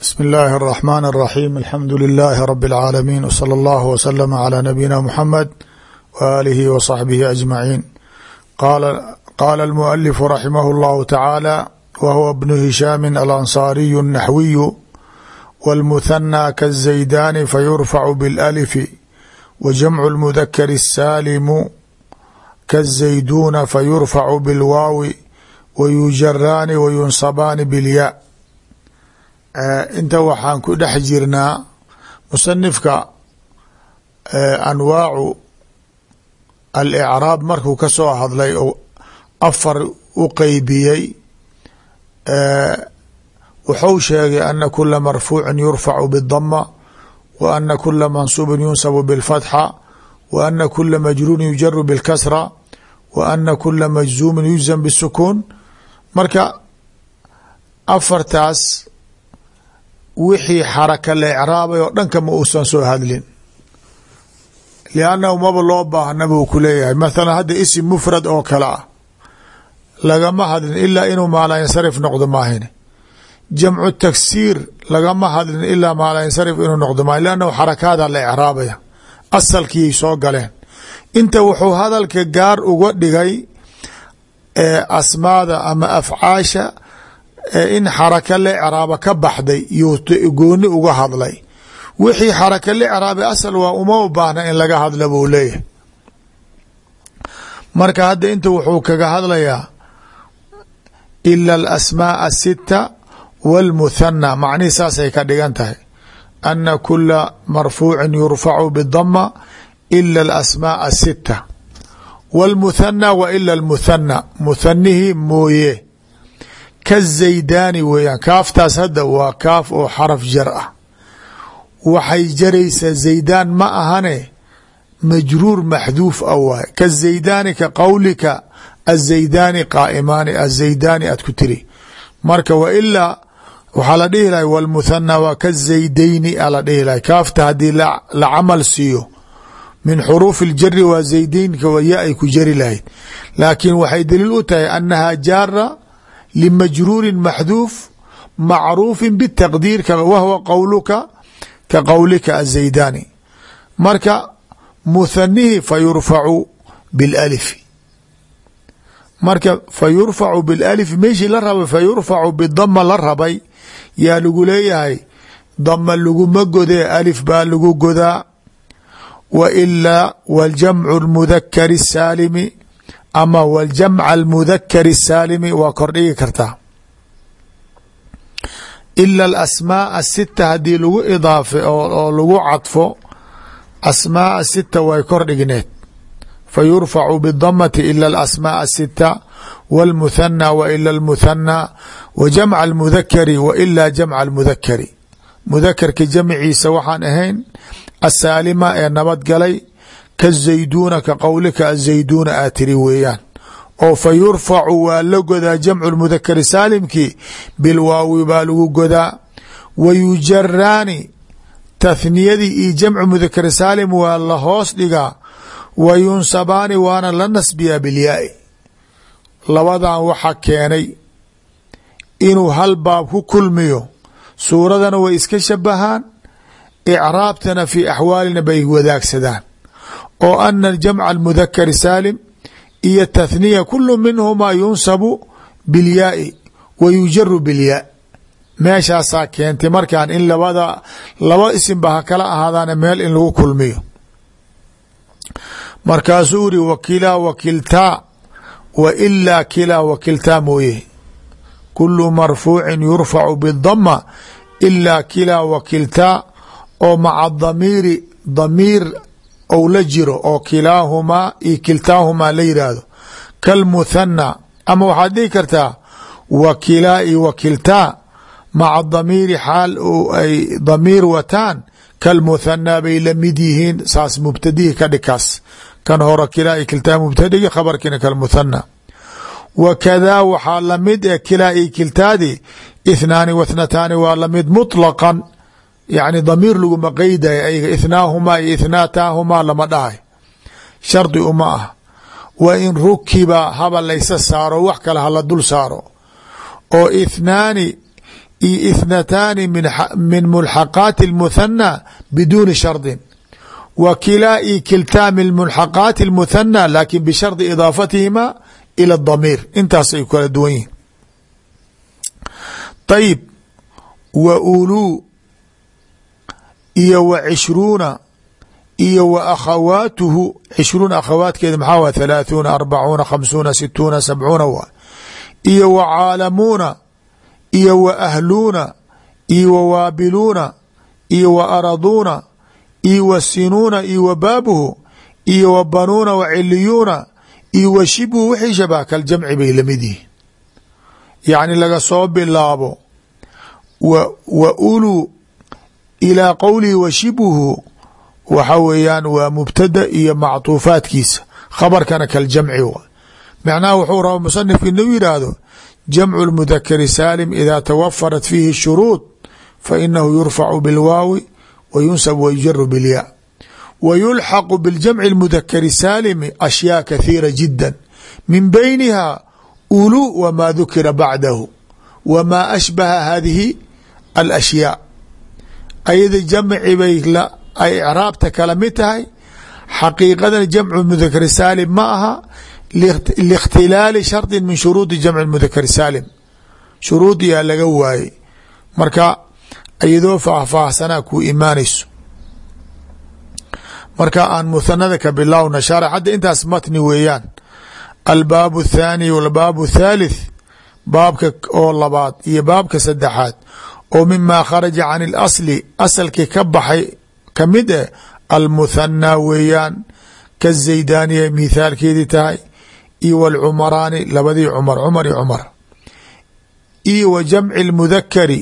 bsm اllahi الرحmn الرaxيm alxamdu لilaahi rb العaalamiin wslى اllah wslm عlى nabiyina mxamed w alihi w صaxbihi aجmaciin qaala اlmualifu raximah اllahu tacaala wa huwa bnu hishaami alansaariyu الnaxwiyu wاlmuhanى kaالzaydani fayurfacu bاlأlifi wa jamcu اlmudakari الsaalimu kaالzayduuna fayurfacu bاlwaawi wa yujaraani wa yunsabaani bاlyaa Eh, inta waxaan ku dhex jirnaa musanifka eh, anwaacu alicraab markuu ka soo hadlay oo afar u qeybiyey eh, wuxuu sheegay ana kula marfuucin yurfacu bidama wa ana kula mansuubin yunsabu bilfatxa wa ana kula majruurin yujaru bilkasra wa ana kula majzuumin yujzan bisukuun marka afartaas wixii xaraka la ecraabay oo dhanka ma uusan soo hadlin. Liannahu maba loo baahna buu ku leeyahay. Mathalan hadda isim mufrad oo kale ah. Lagama hadlin ilaa inuu maalayinsarif noqdo maahine. Jamcu taksiir lagama hadlin ilaa maalayinsarif inuu noqdo maahin liannahu xarakaada la ecraabaya asalkiiyay soo galeen. Inta wuxuu hadalka gaar uga dhigay asmaada ama afcaasha in xaraka la craaba ka baxday yuu gooni uga hadlay wixii xaraka la craabay asal waa uma baahna in laga hadla buu leeyahay marka hadda inta wuxuu kaga hadlayaa ila alasmaaء asita wاlmuthana macnihi saasay ka dhigan tahay ana kula marfuuci yurfacu bdama ila alasmaaء asita wاlmuthana wa ila اlmuthana muthanihi mooye kazaydaani weeyaan. Kaaftaas hadda waa kaaf oo xaraf jar ah. Waxay jaraysaa zaydaan ma ahane majruur maxduuf a waay kazaydaani ka qowlika azaydaani qaaimaani azaydaani aad ku tiri. Marka wa ilaa waxaa la dhihi lahay wlmuthana waa kazaydayni a la dhihi lahay. Kaafta haddii la camal siiyo min xuruufi اljari waa zaydaynka ya ay ku jari lahayd. Laakiin waxay daliil u tahay anaha jaara لmajruuri maxduuf macruufi btaqdiir wahwa qowluka ka qowlika azaydani marka muthanihi fayurfacu biاlalifi marka fayurfacu biاlalif meeshii la rabay fayurfacu bidama la rabay yaa lagu leeyahay dama laguma godee alif baa lagu godaa wa ilaa wاljamcu اlmudakari الsaalimi ama wاljamca اlmudakari الsaalimi waa kordhigi kartaa ila alasmaaء sita haddii lagu idaafe oo lagu cadfo asmaaء sita way kordhigneed fayurfacu bidamati ila alasmaaء sita wاlmuthana wa ila اlmuthana wa jamca اlmudakari wa ila jamca اlmudakari mudakarka jamciisa waxaan ahayn asaalima ee nabadgalay kazayduuna ka qowlika azayduuna aa tiri weeyaan. Oo fa yurfacu waa la godaa jamcu mudakari saalimkii bilwaawi baa lagu godaa. Wa yujaraani tathniyadii iyo jamcu mudakari saalim waa la hoos dhigaa. Wa yunsabaani waana la nasbiyaa bilyaai labadan waxa keenay inuu hal baab ku kulmiyo. Suuradana way iska shabahaan icraabtana fii axwaalina bay wadaagsadaan oo ana jamca almudakari saalim iyo tathniya kulu minhumaa yunsabu bilyaai wa yujaru bilyaa meeshaasaa keentay markaan in labada laba isimba ha kala ahaadaan meel in lagu kulmiyo. Markaasuu iri wakilaa wakiltaa wa ilaa kilaa wakiltaa mooye. Kulu marfuucin yurfacu bidama ilaa kilaa wakiltaa oo maca damiiri damiir ou la jiro oo kilaahumaa iyo kiltaahumaa la yidhaahdo kalmuthana ama waxaad dhihi kartaa wakilaa iyo wakiltaa maca damiiri xaal ay damiir wataan kalmuthana bay la mid yihiin saas mubtadihi ka dhigkaas kan hore kilaa iyo kiltaa mubtadigi khabarkiina kalmuthana wa kadaa waxaa la mid e kilaa iyo kiltaadii ithnaani wathnataani waa la mid muطlaqan yani damiir laguma qeydayo ayga ithnaahumaa iyo itnaataahumaa lama dhahay. Shardi uma ah. Wa in rukiba haba laysa saaro wax kale hala dul saaro. Oo ithnaani iyo ithnataani min mulxaqaati اlmuthana biduuni shardin. Wa kilaa i kiltaa min mulxaqaati اlmuthana laakiin bishardi idaafatihima ila damiir. Intaas ay kala duwan yihiin ayib wa uluu iyo wa cishruuna iyo wa akhawaatuhu cishruuna akhawaatkeeda maxaa wa halaaثuuna arbacuuna khamsuuna situuna sabcuuna waa iyo wa caalamuuna iyo wa ahluuna iyo wa waabiluuna iyo wa araduuna iyo wa sinuuna iyo wa baabuhu iyo wa banuuna wa ciliyuuna iyo wa shibhu wixii shabah kaljamci bay la mid yihiin yacni laga soo bilaabo wa uluu ilaa qowlihi wa shibhu waxa weeyaan waa mubtada iyo macطuufaatkiisa khabarkana kaljamci wa macnaha wuxuu raba musanifka inuu yidhaahdo jamcu اlmudakari saalim ida tawafarat fiihi shuruud fainahu yurfacu bilwaawi wa yunsab wa yujaru bilyaa wa yulxaqu biاljamci اlmudakari saalimi ashyaa kathiira jida min beyniha ulu wma dukira bacdahu wma ashbaha hadihi alashyaa ayada jamci bay ay icraabta kala mid tahay xaqiiqadan jamcu mudakari saalim ma aha liikhtilaali shardi min shuruudi jamci mudakari saalim shuruudiyaa laga waayey marka iyadoo faahfaahsanaa kuu imaanayso marka aan muhanada ka bilowna sharax hadda intaas matni weeyaan albaab الthaani wاlbaab الthalith baabka oo labaad iyo baabka saddexaad oo mima kharaja can اlasli asalkii ka baxay kamid eh almuthanaa weeyaan kazaydaniya mithaalkeedii tahay iyo wاlcumaraani labadii cumar cumar iyo cumar iyo wa jamci اlmudakari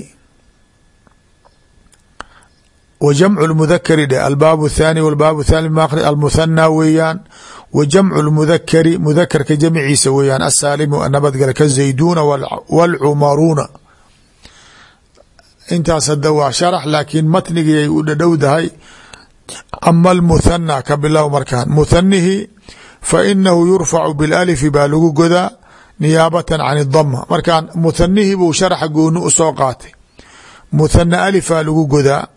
wa jamcu اlmudakari dhe albaab الthaani wاlbaab الthani almuthanaa weeyaan wa jamcu lmudakari mudakarka jamciisa weeyaan asaalimu nabadgala kazayduuna wاlcumaruuna intaas hadda waa sharax laakiin matnigii ay u dhadhowdahay ama almuthana ka bilow markaan. Muthanihi fa inahu yurfacu bilalifi baa lagu godaa niyaabatan can idama markaan muthanihi buu sharaxa gooni u soo qaatay. Muthana alifaa lagu godaa.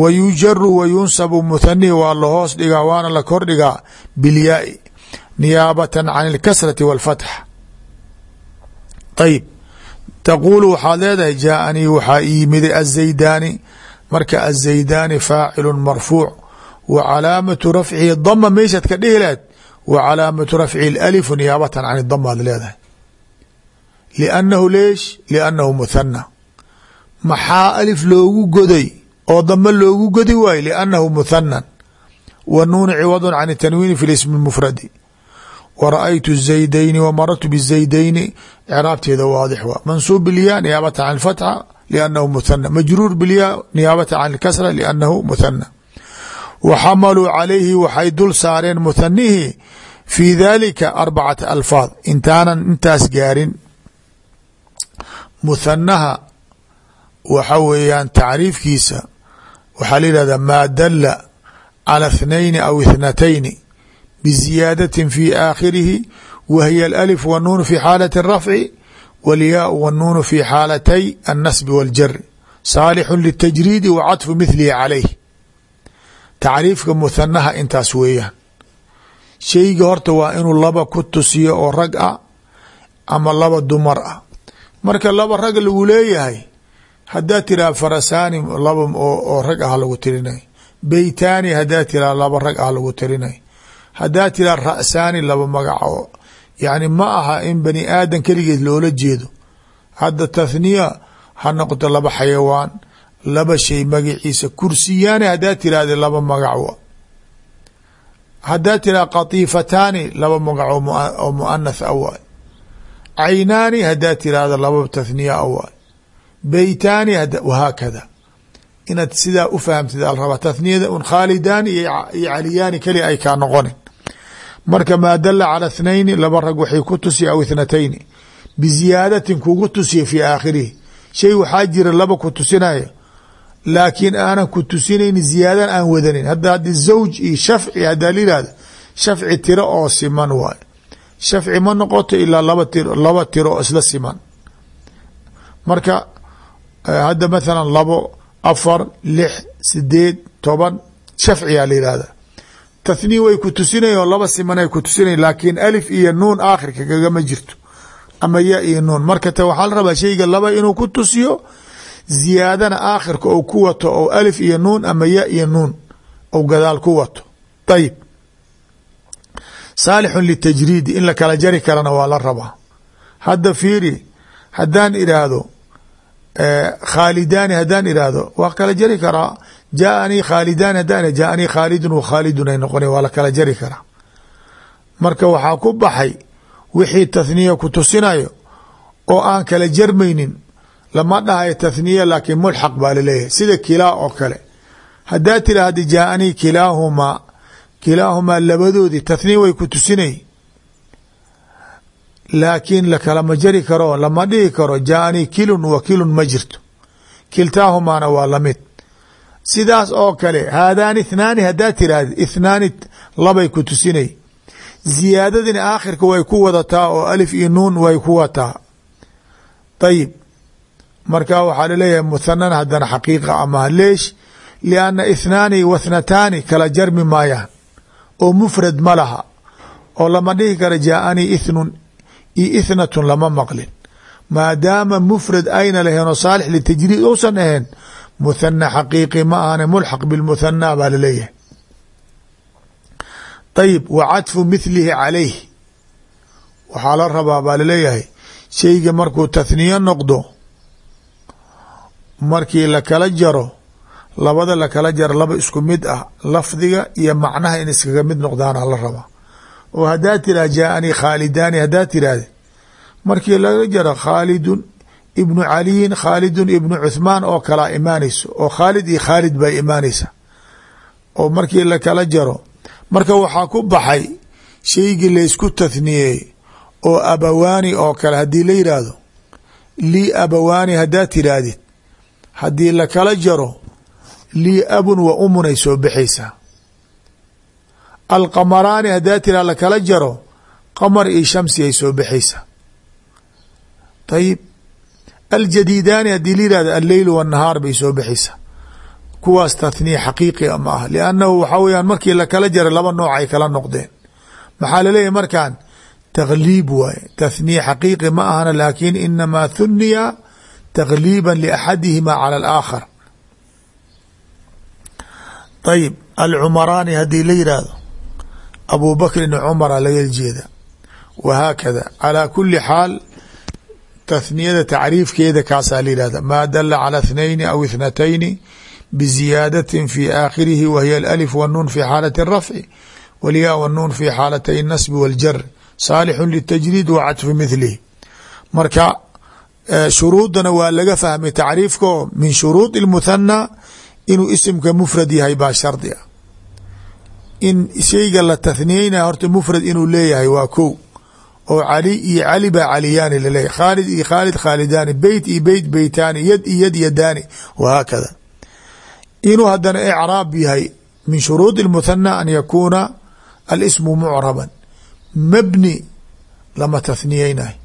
Wa yujaru wa yunsabu muthanihi waa lahoos dhigaa waana la kor dhigaa bilyaai. Niyaabatan can اlkasrati wاlfatxa ayib taquulu waxaad leedahay jaaanii waxaa ii yimiday azaydaani marka azaydaani faacilu marfuuc wa calaamatu rafcihi dama meeshaad ka dhihi lahed wa calaamatu rafcihi alifu niyaabatan can idama ad leedahay. Liannahu leesh? Liannahu muthana maxaa alif loogu goday? Oo dama loogu godi waayo liannahu muthanan wa nuunu ciwadun can tanwiini fi lismi mufradi wa ra-aytu zaydayni wa marartu bizaydayni icraabteeda waadix waa mansuub bilyaa niyaabata can اfatxa liannahu muthana majruur bilyaa niyaabata can اlkasra liannahu muthana wa xamaluu calayhi waxay dul saareen muthanihi fi dalika arbacata alfaad intaanan intaas gaarin muthanaha waxa weeyaan tacriifkiisa waxaa la yihahdaa maa dala calى اthnayni aw ithnatayni bziyaadatin fi aakhirihi wa hiya alif wanuun fi xaalati rafci walyaau wanuunu fi xaalatay annasbi waljari saalixu litajriidi wa cadfu milihi calayh tacriifka muhanaha intaas weeyaan shayga horta waa inuu laba ku tusiyo oo rag ah ama laba dumar ah marka laba rag lagu leeyahay hadaa tiraa farasaani laba oo rag ah lagu tirinay beytaani hadaa tiraa laba rag ah lagu tirinay haddaad tiraa ra'saani laba magaco yani ma aha in bani aadan keligeed loola jeedo. Hadda tathniya ha noqoto laba xayawaan laba shay magaciisa kursiyaani haddaad tirahda laba magac haddaad tiraa katiifataani laba magac oo muanath awaay caynaani haddaad tirahda laba tathniya awaay beytaani wahaakada inaad sidaa u fahamtid al rabaa tathniyada un khaalidaani iyo caliyaani keli ay kaa noqonin marka maa dala cala ithnayni laba rag waxay ku tusiya aw ithnatayni biziyaadatin kugu tusiya fi aakhirihi shay waxaa jira laba ku tusinaya laakiin aanan ku tusinayni ziyaadan aan wadanin. Hadda haddi zawj iyo shafci haddaa la yihahda shafci tiro oo siman waayo shafci ma noqoto ilaa laba tiro laba tiro oo isla siman. Marka hadda mathalan labo afar lix sideed toban shafciyaa la yihahda tathniya way ku tusinaya oo laba simanay ku tusinaya laakiin alif iyo nuun aakhirka kagama jirto. Ama ya iyo nuun. Marka te waxaa la rabaa shayga laba inuu ku tusiyo ziyaadana aakhirka ou ku wato ou alif iyo nuun ama ya iyo nuun ou gadaal ku wato. Ayib saalixun litajriidi in la kala jari karana waa la rabaa. Hadda fiiri haddaan idhaahdo khaalidaani haddaan idhaahdo waa kala jari karaa jaaanii khaalidaani haddaan jaaanii khaalidun wa khaalidun ay noqona waa la kala jari karaa marka waxaa ku baxay wixii tathniya ku tusinayo oo aan kala jarmaynin lama dhahayo tathniya laakiin mulxaq baa la leeyahay sida kilaa oo kale haddaa tiraahda jaaanii kilaahumaa kilaahumaa labadoodii tathniya way ku tusinay laakiin lakalama jari karo lama dhihi karo jaaanii kilun wa kilun ma jirto. Kiltaahumaana waa la mid sidaas oo kale haadaani ithnaani haddaa tiraahda ithnaani labay ku tusinay. Ziyaadadina aakhirka way ku wadataa oo alif iyo nuun way ku wataa. Ayib marka waxaa la leeyahay muthanana haddana xaqiiqa amaha leesh lianna ithnaani wa thnataani kala jarmi maayaan. Oo mufrad ma laha. Oo lama dhihi kara jaaanii ithnun iyo ithnatun lama maqlin. Maadaama mufrad ayna lahayn oo saalix litajriid uusan ahayn muthana xaqiiqi ma ahane mulxaq bilmuthana baa la leeyahay ayib wa cadfu mithlihi calayh waxaa la rabaa baa la leeyahay shayga markuu tathniyo noqdo markii lakala jaro labada lakala jaro laba isku mid ah lafdiga iyo macnaha in iskaga mid noqdaana la rabaa oo haddaa tiraha jaaanii khaalidaani haddaa tirahde markii laga jaro khaalidun ibnu caliyin khaalidun ibnu cuthmaan oo kalaa imaanayso oo khaalid iyo khaalid bay imaanaysa. Oo markii lakala jaro marka waxaa ku baxay shaygii laysku tathniyey oo abawaani oo kale haddii la yidhaahdo lii abawaani haddaa tiraahdid haddii lakala jaro lii abun wa umun ay soo baxaysaa alqamaraani haddaa tiraa lakala jaro qamar iyo shamsi ay soo baxaysaa ayib aljadiidaani haddii la yihahdo alleyl wanahaar bay soo baxaysaa kuwaas tathniya xaqiiqi ma ah liannahu waxaa weyaan markii lakala jaray laba nooc ay kala noqdeen. Maxaa laleeyahy markan takhliib waaye. Tathniya xaqiiqi ma ahana laakin inamaa thuniya takhliiba liaxadihima cala alaakhar. Ayib alcumaraani haddii la yidhaahdo abubakrin cumara laga jeeda. Wahaakada calaa kuli xaal tahniyada tacriifkeeda kaasaa la yihahda maa dala cala ithnayni aw ithnatayni biziyaadatin fi aakhirihi wahiya alif wanuun fi xaalati arafci walyaa wanuun fi xaalatay nasbi waljar saalixu litajriid wa catfu midlihi marka eh, shuruudana waa laga fahmay tacriifkao min shuruud اlmuthana inuu isimka mufrad yahay baa shardi a in shayga la tathniyeyna horta mufrad inuu leeyahay waa kow. Oo cali iyo cali baa caliyaani laleeyahy khaalid iyo khaalid khaalidaani beyt iyo beyt beytaani yad iyo yad yadaani wahaakada inuu hadana icraab yahay min shuruud اlmuthana an yakuuna alismu mucraban. Mabni lama tathniyeynayo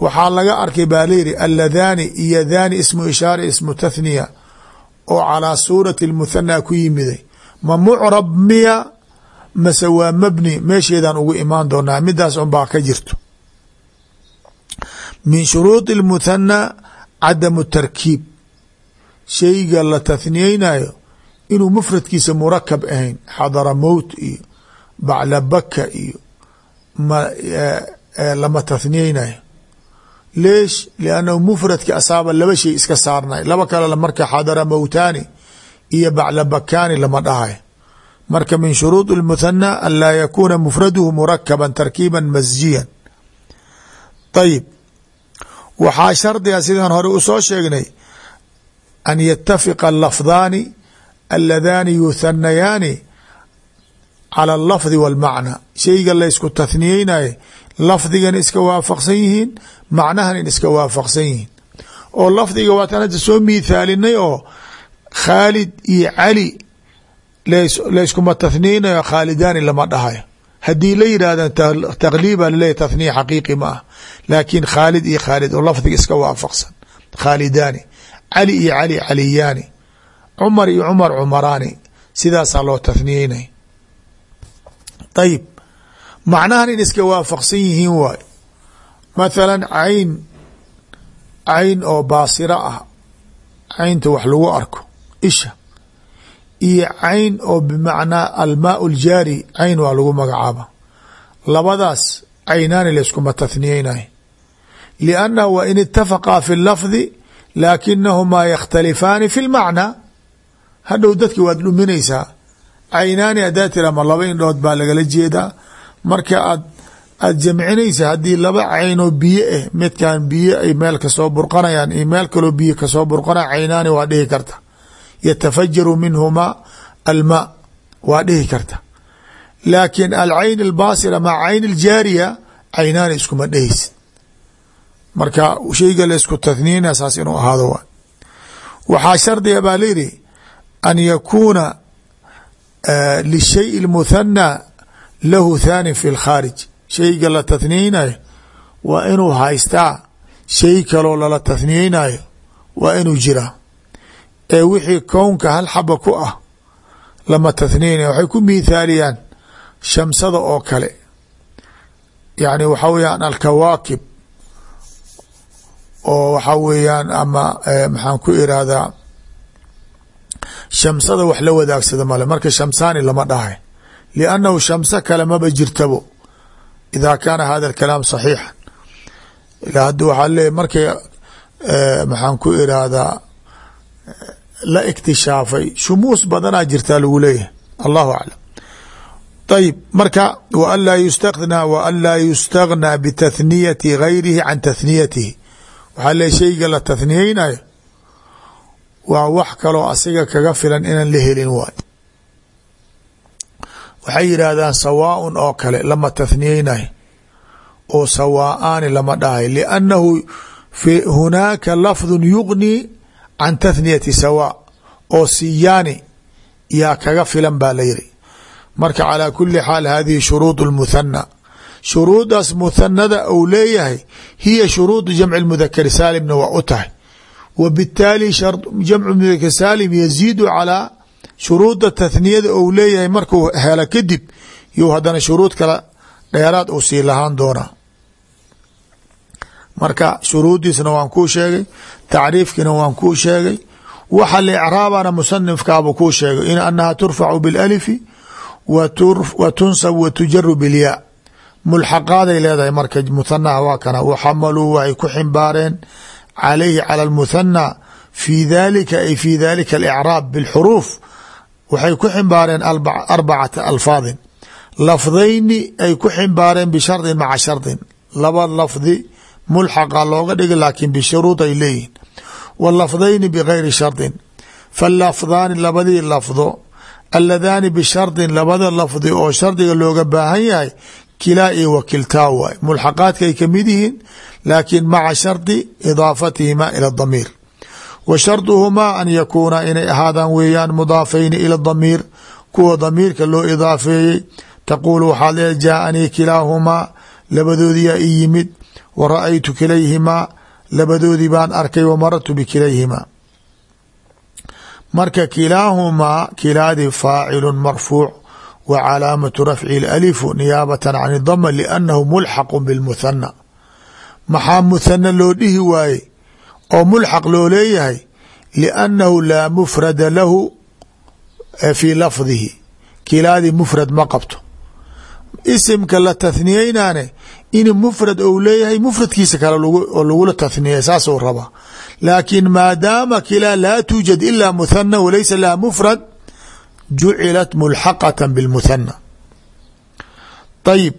waxaa laga arkay baa layidhi alladhaani iyo dhaani ismu ishaara ismu tathniya oo calaa suurati اlmuthana ku yimiday ma mucrab miya mase waa mabni meesheedaan ugu imaan doonaa midaas un baa ka jirto. Min shuruudi اlmuthana cadamu tarkiib. Shayga la tathniyeynayo inuu mufradkiisa murakab ahayn xadara mowt iyo bacla baka iyo lama tathniyeynayo leesh liannahu mufradki asaaba laba shay iska saarnay. Laba kale marka xadara mowtaani iyo bacla bakaani lama dhahayo marka min shuruud اlmuthana an laa yakuuna mufraduhu murakaba tarkiiba masjiyan ayib waxaa shardiga sidaan hore u soo sheegnay an yatafiqa alafdaani aladaani yuthanayaani cala alafdi walmacna. Shayga laysku tathniyeynayo lafdigana iska waafaqsan yihiin macnahan in iska waafaqsan yihiin. Oo lafdiga waatan hadda soo miithaalinay oo khaalid iyo cali layskuma tathniyeynayo khaalidaani lama dhahayo. Haddii la yidhahda takliiba laleeyahy tathniya xaqiiqi ma ah laakiin khaalid iyo khaalid oo lafdiga iska waafaqsan. Khaalidaani cali iyo cali caliyaani cumar iyo cumar cumaraani sidaasaa loo tahniyeynay ayib macnahan in iska waafaqsan yihiin waay mathalan cayn cayn oo baasiro ah caynta wax lagu arko isha. Iyo cayn oo bimacnaa almaa ljaari cayn waa lagu magacaaba. Labadaas caynaani layskuma tahniyeynayo liannahu wa in itafaqaa fi lafdi laakinahumaa yakhtalifaani fi lmacnaa hadhow dadki waad dhuminaysaa caynaani haddaa tira laba indhood baa lagala jeedaa. Marka aad aad jamcinaysa haddii laba caynoo biyo ah midkan biyo ay meel ka soo burqanayaan iyo meel kaloo biyo ka soo burqanaya caynaani waa dhihi karta yatafajaru minhuma almaa waa dhihi karta. Laakiin alcayn albaasira maca cayn aljaariya caynaani iskuma dhehaysid marka shayga la isku taniina saas inuu ahaado wa waxaa shardiga baa layidhi an yakuuna lishay اlmuthanaa lahu thaanin fi اlkhaarij shayga la tahniyeynayo waa inuu haystaa shay kaloo lala tahniyeynayo waa inuu jiraa ee wixii kownka hal xaba ku ah lama tathniyeynayo waxay ku miithaaliyaan shamsada oo kale. Yani waxaa weyaan alkawaakib oo waxaa weeyaan ama maxaan ku irahdaa shamsada wax la wadaagsada male marka shamsaani lama dhahay liannahu shamso kale maba jirtabo ida kaana hada alkalaam saxiixa ila hadda waxaa leeyahy markay maxaan ku irahdaa la iktishaafay. Shumuus badanaa jirtaa lagu leeyahay. Allahu aclam. Ayib marka waan laa yustaghnaa waan laa yustagnaa bitathniyati gayrihi can tathniyatihi waxaa leeyahy shayga la tathniyeynayo waa wax kaloo asiga kaga filan inaan la helin waay waxay yidhaahdaan sawaaun oo kale lama tathniyeynayo oo sawaaani lama dhahay liannahu hunaaka lafdun yugnii can tathniyati sawaa oo siyaani yaa kaga filan baa la yiri marka calaa kuli xaal hadihi shuruud اlmuthana shuruudaas muthanada ou leeyahay hiya shuruudu jamci mudakari saalimna waa u tahay wa bitaali jamcu mudakar saalim yaziidu calaa shuruuda tathniyada ou leeyahay markuu helo kadib you haddana shuruud kale dheeraad uu sii lahaan doonaa marka shuruuddiisna waan kuu sheegay tacriifkiina waan kuu sheegay waxa licraabana musanifkaabuu kuu sheegay in anaha turfacu bilalifi wa tunsab wa tujaru bilyaa mulxaqaaday leedahay marka muthanaha waa kana waxamaluu waxay ku ximbaareen calayhi cala almuthana fi dalika ay fi dalika alicraab bilxuruuf waxay ku ximbaareen arbacata alfaadin. Lafdayni ay ku ximbaareen bishardin maca shardin. Laba lafdi mulxaqa looga dhigay laakiin bishuruud ay leeyihiin wa lafdayni bigayri shardin falafdaani labadii lafdo aladaani bishardin labada lafdi oo shardiga looga baahan yahay kilaa iyo wakiltaa waay. Mulxaqaadka ay ka mid yihiin laakiin maca shardi idaafatihima ila damiir. Wa sharduhumaa an yakuuna inay ahaadaan weeyaan mudaafayni ila damiir kuwa damiirka loo idaafeeyey. Taquulu waxaad leedahay jaaanii kilaahumaa labadoodiyaa i yimid wa ra'aytu kilayhimaa labadoodii baan arkay wa marartu bikilayhimaa marka kilaahumaa kilaadii faacilu marfuuc wa calaamatu rafci alifu niyaabatan can dama liannahu mulxaqu bilmuthana maxaa muthana loo dhihi waaye oo mulxaq loo leeyahay liannahu laa mufrada lahu fii lafdihi kilaadii mufrad ma qabto isimka la tathniyeynaane in mufrad ou leeyahay mufradkiisa kale oo lagula tathniyay saasuu rabaa laakiin maadaama kilaa laa tuujad ila muthana walaysa laha mufrad jucilat mulxaqata bilmuthana ayib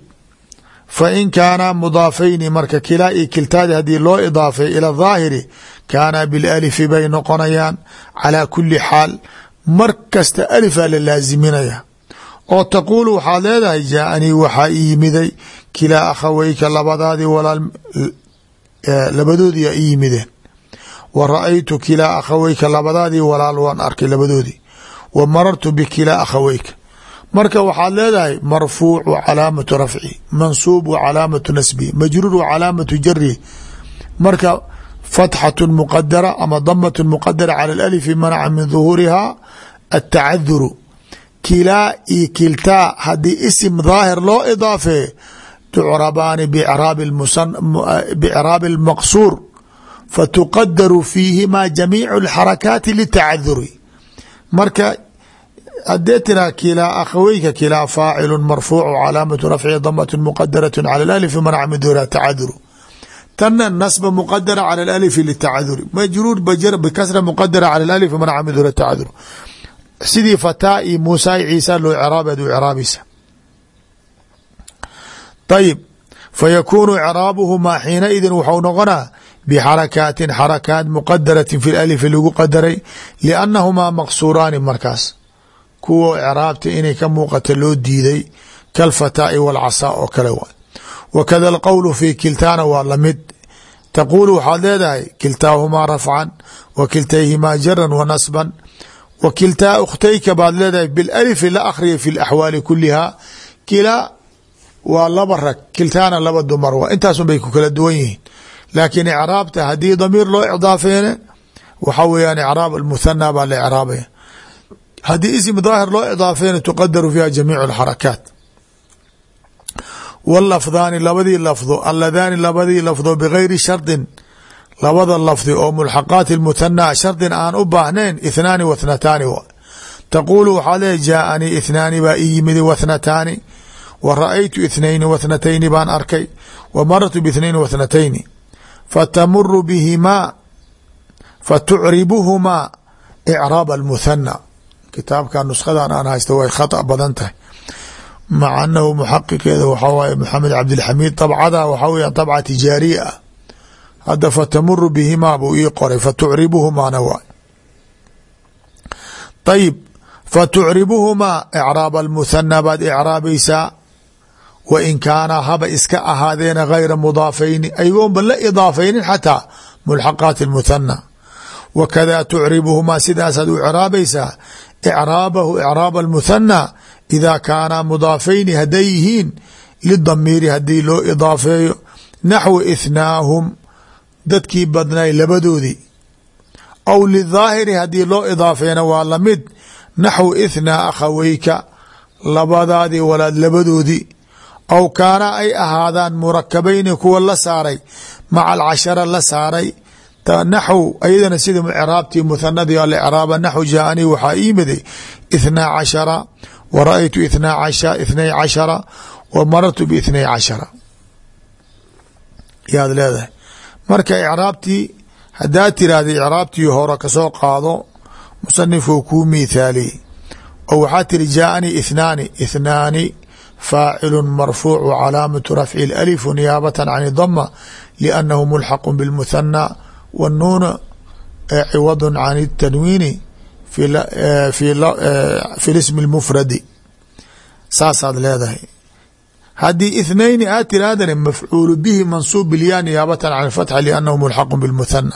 fain kaana mudaafayni marka kilaa iyo kiltaadi haddii loo idaafay ila daahiri kaana bilalifi bay noqonayaan calaa kuli xaal mar kasta alifaa la laaziminaya oo taquulu waxaad leedahay jaaanii waxaa i yimiday kilaa akhaweyka labadaadii walaal e, labadoodii aa i yimideen. Wa ra'aytu kilaa akhaweyka labadaadii walaal waan arkay labadoodii wa marartu bikilaa akhaweyka marka waxaad leedahay marfuuc wa calaamatu rafci mansuub wa calaamatu nasbi majruur wa calaamatu jari marka fatxatu muqadara ama damatun muqadara cala alalifi manaca min duhuuriha atacaduru kilaa iyo kiltaa haddii isim daahir loo idaafee tucrabaani bicraabi اlmaqsuur fatuqadaru fiihima jamiic اlxarakaati litacaduri marka hadee tiraa kilaa akhaweyka kilaa faacilu marfuucu calaamatu rafci damaة mqadaraة calى اlأlfi manaca min ظuhuriha الtacaduru tana nasba mqadara calى اlأlfi litacaduri majruur bkasra mqadara calى اlأlfi manaca min ظuhuriha الtacaduru sidii fataa iyo muusa i ciisa loo craabeed u craabaysa ayib fayakuunu craabuhumaa xiinaidin waxau noqonaa bxarakaatin xarakaat muqadaratin fi lalifi lagu qadaray liannahumaa maqsuuraani markaas. Kuwa craabta inay ka muuqata loo diiday kalfataa'i walcasaa oo kale waay. Wakada alqowlu fi kiltaana waa la mid taquulu waxaad leedahay kiltaahumaa rafcan wa kiltayhimaa jaran wa nasban wa kiltaa ukhtayka baad leedahay bilalifi la akhriya fi laxwaali kuliha kilaa waa laba rag kiltaana laba dumar waa intaasun bay ku kala duwan yihiin laakiin icraabta haddii damiir loo icdaafeene waxa weeyaan icraab almuthana baa la icraabaya haddii ism daahir loo idaafeene tuqadaru fiha jamiic alxarakaat wlafdaani labadii lafdo aladaani labadii lafdo bigayri shardin labada lafdi oo mulxaqaati اlmuthanaa shardin aan u baahnayn ithnaani wa thnataani w taquulu waxaa leeya jaaanii ithnaani baa ii yimidi wathnataani wa ra'aytu ithnayni wathnatayni baan arkay. Wa marartu bithnaini wathnatayni fatamuru bihimaa fatucribuhumaa icraab almuthana kitaabka nuskadan aan haysta way khata badan tahay. Maca muxaqiqeeda waxaa waaye maxamed cabdilxamiid dabcada waxaa weya dabca tijaariya. ah hadda fatamuru bihimaa buu ii qoray fatucribuhumaana waay. Ayib fatucribuhumaa icraab almuthana baad icraabaysaa wa in kaana haba iska ahaadeena gayra mudaafayni ayagoonba la idaafaynin xataa mulxaqaati اlmuthana wa kada tucribuhumaa sidaasaad u icraabaysaa icraabahu icraab almuthana ida kaana mudaafayni hadday yihiin lidamiiri haddii loo idaafeeyo naxwi ithnaahum dadkii badnay labadoodii aw lidaahiri haddii loo idaafeena waa la mid naxwu ithnaa akhaweyka labadaadii walaad labadoodii aw kaana ay ahaadaan murakabayni kuwa la saaray maca alcashara la saaray. Naxw ayadana sida craabtii muhanadii alcraaba naxw jaaanii waxaa iimiday ithnaa cashara wa ra'aytu ithnaa ithnay cashara wa marartu biithnay cashara. Yaad leedahay marka icraabtii haddaad tiraahda icraabtii hore kasoo qaado musanifku kuu miithaaliyey oo waxaa tiri jaaanii ithnaani ithnaani faacilu marfuuc wa calaamatu rafci اlalifu niyaabata can dama liannahu mulxaqu biاlmuhanى wاnuuna ciwad can اtanwiini fi lismi اlmufradi saasaad leedahay haddii ithnayni aad tirahdane mafcuulu bihi mansuub bilyaa niyaabatan can alfatxa liannahu mulxaqu bilmuthana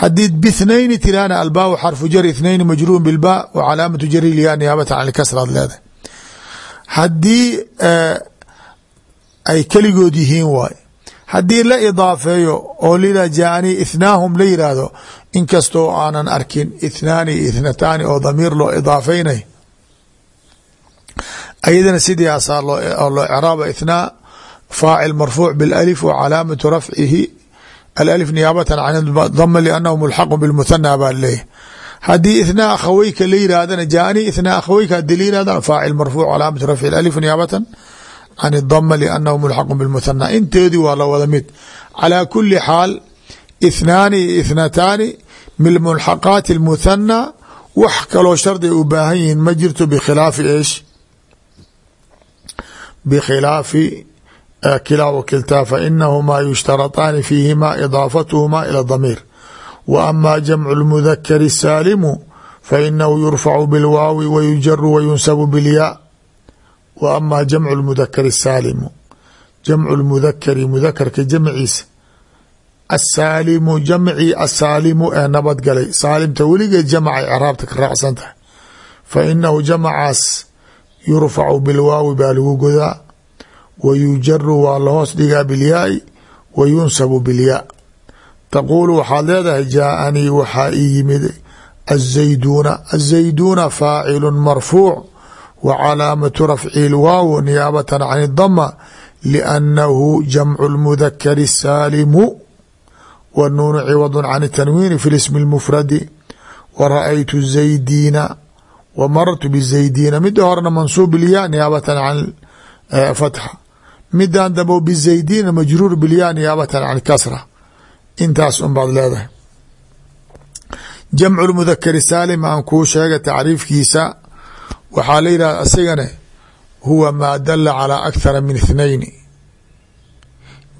haddii bithnayni tirahdana albaawu xarfu jar ithnayni majruurun bilba wa calaamatu jari lyaa niyaabatan can ilkasra ad leedahay. Haddii eh, ay keligood yihiin waay. Haddii la idaafeeyo oo lila jaanii ithnaahum la yiraahdo inkastoo aanan arkin ithnaani iyo ithnataani oo damiir loo idaafeynay ayadana sidaasaa loo craaba ithnaa faacil marfuuc bilalif wa calaamatu rafcihi alif niyaabatan can dama liannahu mulxaqu bilmuthana baa leeyahy haddii ithnaa akhaweyka la yidhaahdana jaanii ithnaa akhaweyka haddii la yidhahdana faacil marfuuc calaamatu rafci alif niyaabatan can dama liannahu mulxaqu bilmuthana inteedii waa la wada mid. Calaa kuli xaal ithnaani iyo ithnataani min mulxaqaati اlmuthana wax kaloo shardi ay u baahan yihiin ma jirto bikhilaafi eesh bikhilaafi kilaa wa kiltaa fainahumaa yushtarطaani fiihimaa idaafatuhumaa ilى damiir wa ama jamcu اlmudakari saalimu fainahu yurfacu bilwaawi wa yujaru wa yunsabu bilyaa wa ama jamcu اlmudakari saalimu jamcu اlmudakari mudakarka jamciisa asaalimu jamcii asaalimu ee nabadgalay saalimta weligeed jamcay craabta ka raacsan tahay fa inahu jamcaas yurfacu bilwaawi baa lagu godaa wa yujaru waa lahoos dhigaa bilyaai wa yunsabu bilyaa. Taquulu waxaad leedahay jaaanii waxaa ii yimid azayduuna azayduuna faacilu marfuuc wa calaamatu rafcihi lwaaw niyaabatan can idama liannahu jamcu lmudakari saalimu wnuunu ciwadu can tanwiini fi lismi اlmufradi wa ra'aytu zaydiina w marartu bzaydiina mida horena mansuub bilya niyaabatan can fatxa midaan dambo bizaydiina majruur bilya niyaabatan can kasra intaas unbaad leedahay jamcu mudakari saalim aan kuu sheega tacriifkiisa waxaa la yidhahda asigane huwa maa dala calaa akhara min اthnayni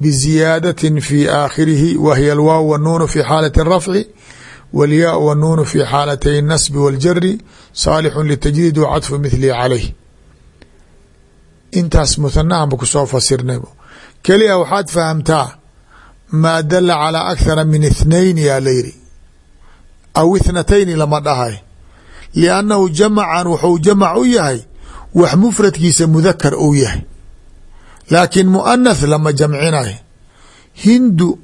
biziyaadatin fi aakhirihi wa hiya alwaaw wanuunu fi xaalat rafci wاlyaa wاnuunu fi xaalatay الnasbi wاljari saalixu litajdiid wa cadfu mithlihi calayh intaas muhanahanba kusoo fasirnay keliya waxaad fahamtaa maa dala calى akthara min اثnayn yaa layiri aw ithnatayni lama dhahay liannahu jamacan wuxuu jamac u yahay wax mufradkiisa mudakar uu yahay laakiin muanath lama jamcinayo hindu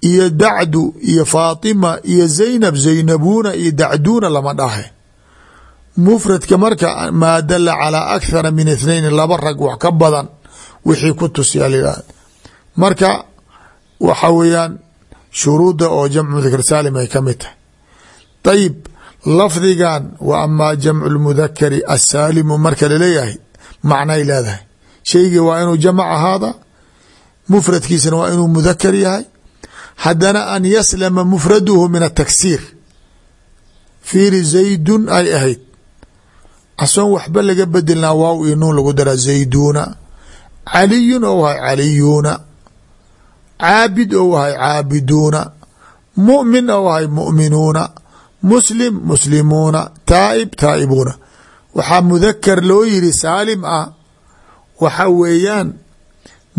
iyo dacdu iyo faatima iyo zaynab zaynabuuna iyo dacduuna lama dhahay. Mufradka marka maa dala calaa akthara min ithnayn laba rag wax ka badan wixii ku tusiya layihahda marka waxa weeyaan shuruudda oo jamcu mudakar saalim ay ka mid tahay. Ayib lafdigan wa amaa jamcu lmudakari asaalimu marka la leeyahay macnay leedahay. Shaygii waa inuu jamac ahaada mufradkiisana waa inuu mudakar yahay haddana an yaslama mufraduhu min ataksiir fiiri zaydun ay ahayd. Asoon waxba laga bedelnaa waaw iyo nuun lagu daraa zayduuna caliyun ou ahay caliyuuna caabid ou ahay caabiduuna mu'min ou ahay mu'minuuna muslim muslimuuna. Taa'ib taa'ibuuna waxaa mudakar loo yiri saalim ah. Waxa weeyaan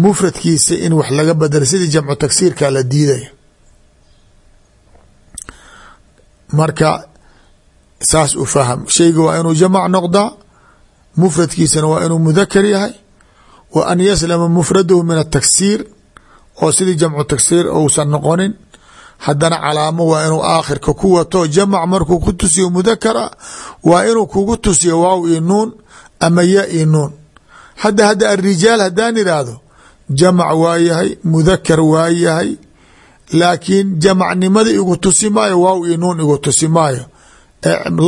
mufradkiisa in wax laga bedelo sidii jamcu tagsiirka la diidaya marka saas u faham. Shayga waa inuu jamac noqdaa mufradkiisana waa inuu mudakar yahay. Wa an yaslama mufradahu min ataksiir oo sidii jamcu tagsiir uusan noqonin. Haddana calaamo waa inuu aakhirka ku wato jamac markuu ku tusiyo mudakara waa inuu kugu tusiyo waaw iyo nuun ama ya iyo nuun. Hadda hadda arijaal haddaan idhaahdo jamac waa yahay mudakar waa yahay laakiin jamacnimada igu tusi maayo waaw iyo nuun igu tusi maayo.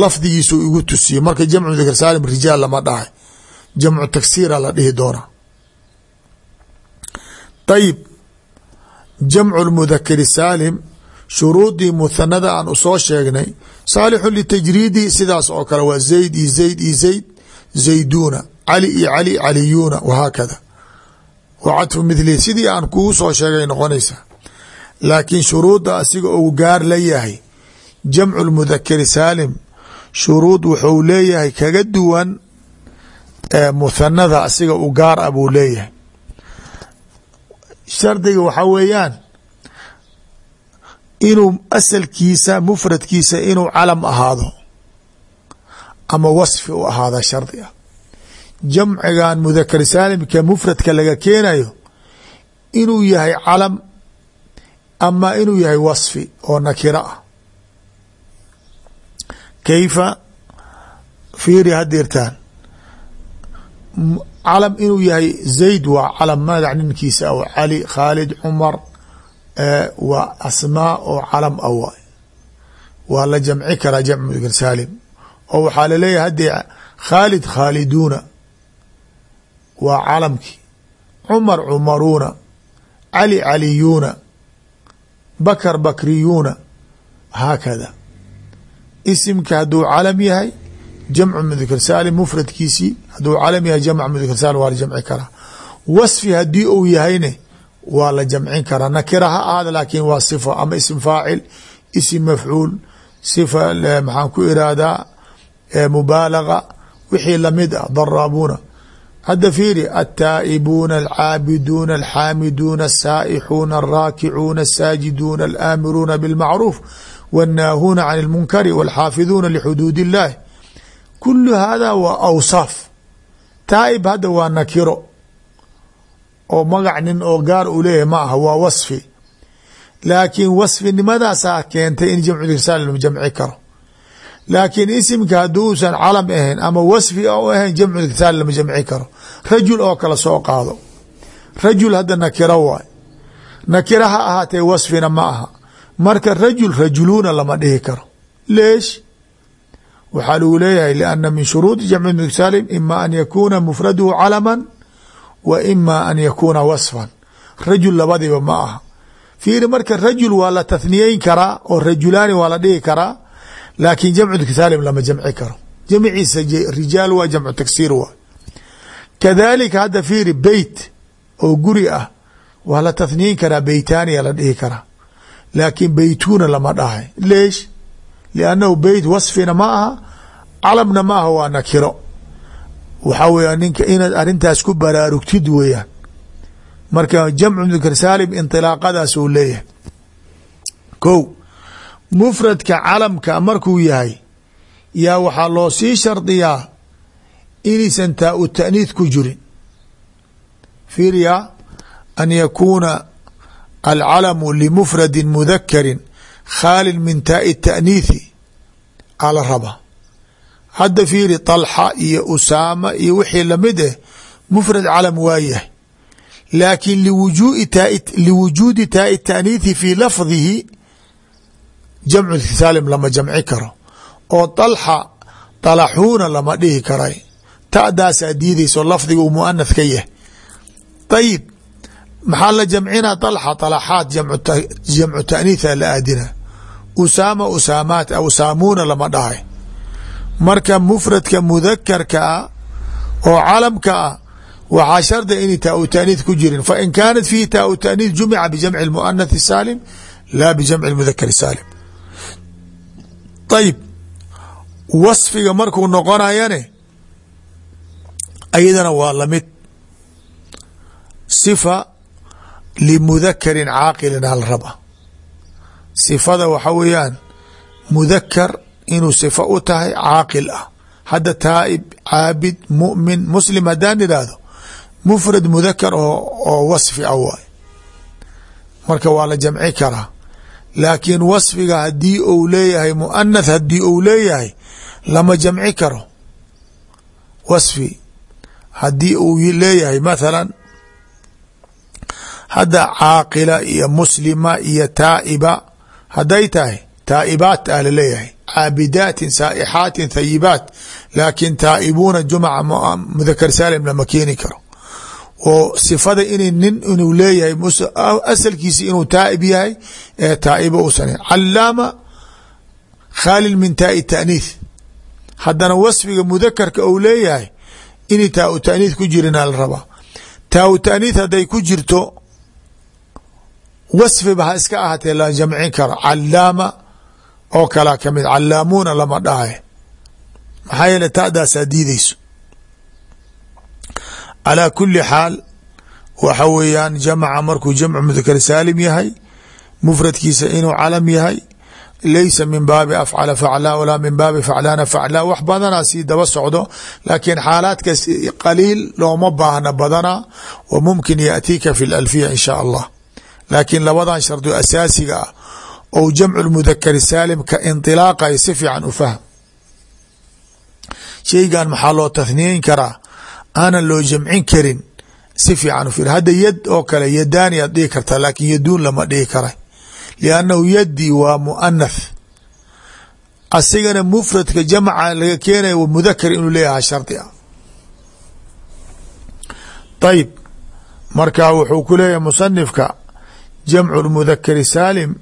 Lafdigiisu igu tusiye marka jamcu mudakar saalim rijaal lama dhahay. Jamcu tagsiira la dhihi doona. Ayib jamcu mudakari saalim shuruudii muhanada aan u soo sheegnay saalixu litajriidi sidaas oo kale waa zayd iyo zayd iyo zayd zayduuna cali iyo cali caliyuuna wahaakada wa cadfu mithlihi sidii aan kugu soo sheegay noqonaysa. Laakiin shuruudda asiga uu gaar la yahay jamcu mudakari saalim shuruud wuxuu leeyahay kaga duwan muhanada asiga u gaar ah buu leeyahay. Shardiga waxaa weeyaan inuu asalkiisa mufradkiisa inuu calam ahaado ama wasfi u ahaada shardi ah jamcigan mudakar saalimka mufradka laga keenayo inuu yahay calam ama inuu yahay wasfi oo nakiro ah. Kayfa? Fiiri hadirtaan calam inuu yahay zayd waa calam magac ninkiisa aw cali khaalid cumar waa asmaa oo calam a waay. Waa la jamci karaa jamc mudakar saalim. Oo waxaa la leeyahay haddee khaalid khaaliduuna waa calamkii cumar cumaruuna cali caliyuuna bakar bakriyuuna haakada. Isimka hadduu calam yahay jamcu mudakar saalim mufradkiisii hadduu calam yahay jamc mudakar saalim waa la jamci karaa. Wasfi haddii uu yahayne waa la jamcin karaa. Nakira ha ahaada laakiin waa sifa ama isim faacil isim mafcuul sifa maxaan ku irahdaa mubaalaga wixii la mid ah daraabuuna hadda fiiri altaa'ibuuna alcaabiduuna alxaamiduuna asaa'ixuuna alraakicuuna asaajiduuna alaamiruuna bilmacruuf wannaahuuna can اlmunkari walxaafiduuna lixuduud illahi kulu hada waa awsaaf taa'ib hadda waa nakiro oo magac nin oo gaar uu leeyahay ma aha waa wasfi laakiin wasfinimadaasaa keentay in jamcu saalim la jamci karo laakiin isimka hadduusan calam ahayn ama wasfi u ahayn jamcu mudakar saalim lama jamci karo. Rajul oo kale soo qaado. Rajul hadda nakiro waay. Nakira ha ahaatee wasfina ma aha. Marka rajul rajuluuna lama dhihi karo. Leesh? Waxaa lagu leeyahay lianna min shuruudi jamci mudakar saalim ima an yakuuna mufraduhu calaman wa ima an yakuuna wasfan. Rajul labadiba ma aha. Fiiri marka rajul waa la tathniyeyn karaa oo rajulaani waa dhihi karaa laakiin jamcu saalim lama jamci karo. Jamciisa rijaal waa jamcu taksiir waa. Kadalika hadda fiiri beyt oo guri ah waa la tathniyeyn karaa beytaaniya la dhihi karaa. Laakiin beytuuna lama dhahay. Leesh? Liannahu beyt wasfina ma aha calamna ma aha waa nakiro. Waxaa weya ninka inaad arintaas ku baraarugtid weeyaan. Marka jamcu mudakar saalim indilaaqadaas uu leeyahay. Ko mufradka calamka markuu yahay yaa waxaa loo sii shardiyaa inaysan taa u taaniid ku jirin. Fiirya an yakuuna alcalamu limufradi mudakarin khaalin min taai taaniithi ala raba. Hadda fiiri طalxa iyo usaama iyo wixii la mid eh mufrad calam waa yahay. Laakiin liwujuudi taai taaniithi fii lafdihi jamcu saalim lama jamci karo oo dalxa dalaxuuna lama dhihi karay. Ta'daasaa diidayso lafdiga uu muanath ka yahay. Ayib maxaa la jamcinaa dalxa dalaxaat jamcu taaniitha la aadina usaama usaamaat usaamuuna lama dhahay. Marka mufradka mudakarka ah oo calamka ah waxaa sharda inay taau taaniith ku jirin. Fain kaanat fiihi taau taaniith jumica bijamci muanath saalim laa bijamci mudakar saalim ayib wasfiga markuu noqonayane ayadana waa la mid sifa limudakarin caaqilin hal raba. Sifada waxa weeyaan mudakar inuu sifa u tahay caaqil ah. Hadda taa'ib caabid mu'min muslim haddaan idhaahdo mufrad mudakar oo wasfi ah waay marka waa la laakiin wasfiga haddii uu leeyahay muanath haddii uu leeyahay lama jamci karo. Wasfi haddii uu leeyahay mathalan hadda caaqila iyo muslima iyo taa'iba hadday tahay taa'ibaat ah la leeyahay caabidaatin saa'ixaatin thayibaat laakiin taa'ibuuna jumca mudakar saalim lama keeni karo oo sifada in nin inuu leeyahay asalkiisi inuu taa'ib yahay ee taa'iba uusan calaama khaalil min taai taaniith haddana wasfiga mudakarka ou leeyahay inay taa u taaniith ku jirina la rabaa taa u taaniith hadday ku jirto wasfiba ha iska ahaatee la jamcin karo. Calaama oo kalaa ka mid calaamuuna lama dhahay. Maxaa yeele ta'daasaa diideyso calaa kuli xaal waxa weeyaan jamca markuu jamcu mudakar saalim yahay mufradkiisa inuu calam yahay laysa min baabi afcala faclaa walaa min baabi faclaana faclaa wax badanaa sii daba socdo laakiin xaalaadkaas qaliil looma baahna badanaa wa mumkin yaatiika fi lalfiya in shaa allah. Laakiin labadan shardo asaasiga ah ou jamcu mudakari saalim ka indilaaqay si fiican u fahm sheygan maxaa loo tathniyeyn karaa aanan loo jamcin karin si fiican u hadda yad oo kale yadaani aad dhihi kartaa laakiin yaduun lama dhihi karay. Liannahu yaddi waa muanath asigana mufradka jamca laga keenaya mudakar inuu leeyahay shardi ah. Ayib marka wuxuu ku leeyahay musanifka jamcu mudakari saalim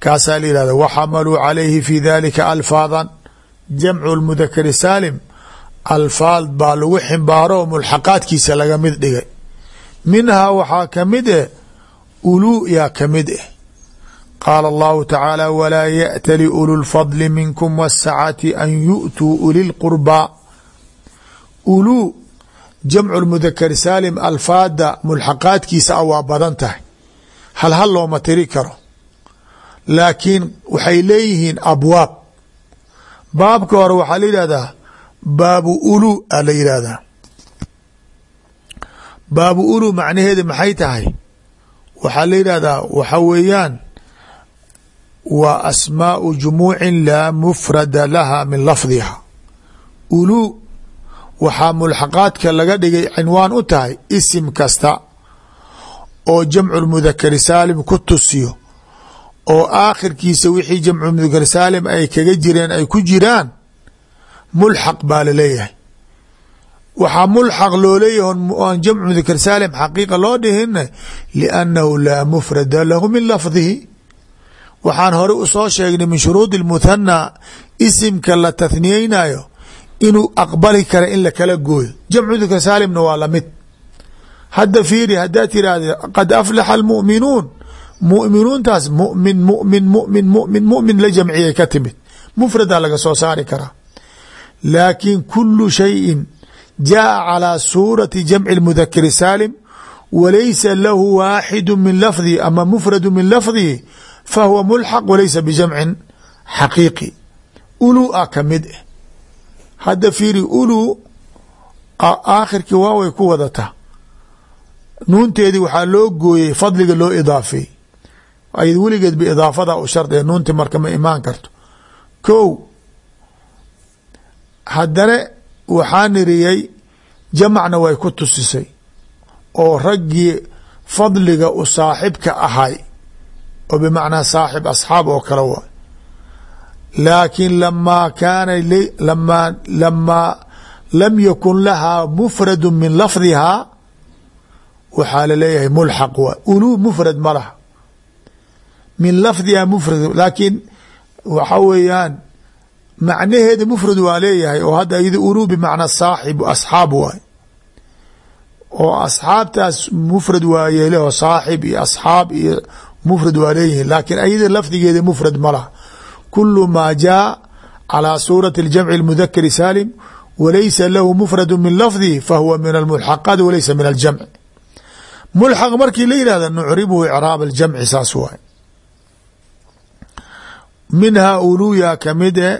kaasaa la yihahda waxamaluu calayhi fi dalika alfaadan. Jamcu mudakari saalim alfaad baa lagu ximbaaro oo mulxaqaadkiisa laga mid dhigay. Minhaa waxaa ka mid eh ulu yaa ka mid eh. Qaala allahu tacaala walaa yaأtali ulu lfadli minkum wasacati an yu'tuu uli lqurbaa uluu jamcu lmudakar saalim alfaada mulxaqaadkiisa a waa badan tahay. Hal hal looma tiri karo. Laakiin waxay leeyihiin abwaab. Baabka hore waxaa la yidhahdaa baabu ulu a la yidhaahdaa baabu ulu macnaheeda maxay tahay? Waxaa la yidhahdaa waxa weeyaan wa asmaau jumuucin laa mufrada laha min lafdiha. Uluu waxaa mulxaqaadka laga dhigay cinwaan u tahay isim kasta oo jamcu mudakari saalim ku tusiyo oo aakhirkiisa wixii jamcu mudakar saalim ay kaga jireen ay ku jiraan mulxaq baa la leeyahay waxaa mulxaq loo leeyahy aan jamcu mudakar saalim xaqiiqa loo dhihina liannahu laa mufrada lahu min lafdihi. Waxaan hore u soo sheegnay min shuruudi muthana isimka la tathniyeynayo inuu aqbali kara in lakala gooyo. Jamcu mudakar saalimna waa la mid hadda fiiri haddaad tiraahda qad aflaxa almu'minuun. Mu'minuuntaas mumin mumin mumin mumin mumin la jamciyay ka timid. Mufradaa laga soo saari karaa laakiin kulu shayin jaءa calىa suurati jamci اmudakari saalim walaysa lahu waaxidu min lafdihi ama mufradu min lafdihi fahuwa mulxaq walaysa bijamcin xaqiiqi uluu a ka mid ah hadda fiiri uluu aakhirkii waaway ku wadataa nuunteedii waxaa loo gooyey fadliga loo idaafeey ayad weligeed ba idaafada u shardiga nuunti marka ma imaan karto ko haddana waxaa niriyey jamacna way ku tusisay oo raggii fadliga u saaxibka ahay oo bimacnaa saaxib asxaab oo kale waay laakiin lamaa kaana lamaa lamaa lam yakun lahaa mufradu min lafdihaa waxaa la leeyahay mulxaq waay uluu mufrad ma laha. Min lafdiha mufrad laakiin waxa weeyaan macnaheeda mufrad waa leeyahay oo hadda iyado uluu bimacnaa saaxib asxaab waay oo asxaabtaas mufrad waa yeele oo saaxib iyo asxaab iyo mufrad waa leeyihiin laakiin ayada lafdigeeda mufrad ma laha kulu maa jaa calىa suurati اljamci اlmudakari saalim walaysa lahu mufradu min lafdihi fahuwa min almulxaqaat walaysa min aljamci mulxaq markii la yihahda nucribuhu icraab aljamci saas waay minhaa uluyaa kamid e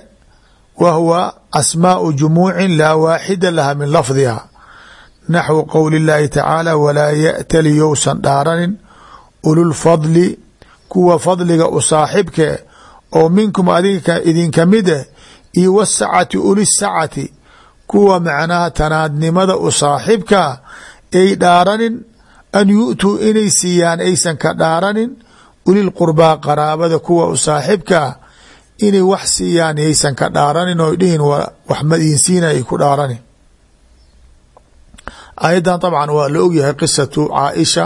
wa huwa asmaau jumuucin laa waaxida laha min lafdiha naxwu qowli اllaahi tacaala walaa yaأtali yousan dhaaranin ululfadli kuwa fadliga u saaxibke oo minkum adiga idinka mid eh iyo wasacati ulisacati kuwa macnaha tanaadnimada u saaxibka ay dhaaranin an yu'tuu inay siiyaan aysan ka dhaaranin ulil qurbaa qaraabada kuwa u saaxibkaa inay wax siiyaan yaysan ka dhaaranin oo dhihin wax madiinsiina ay ku dhaaranin. Ayadan dabcan waa la ogyahay qisatu caaisha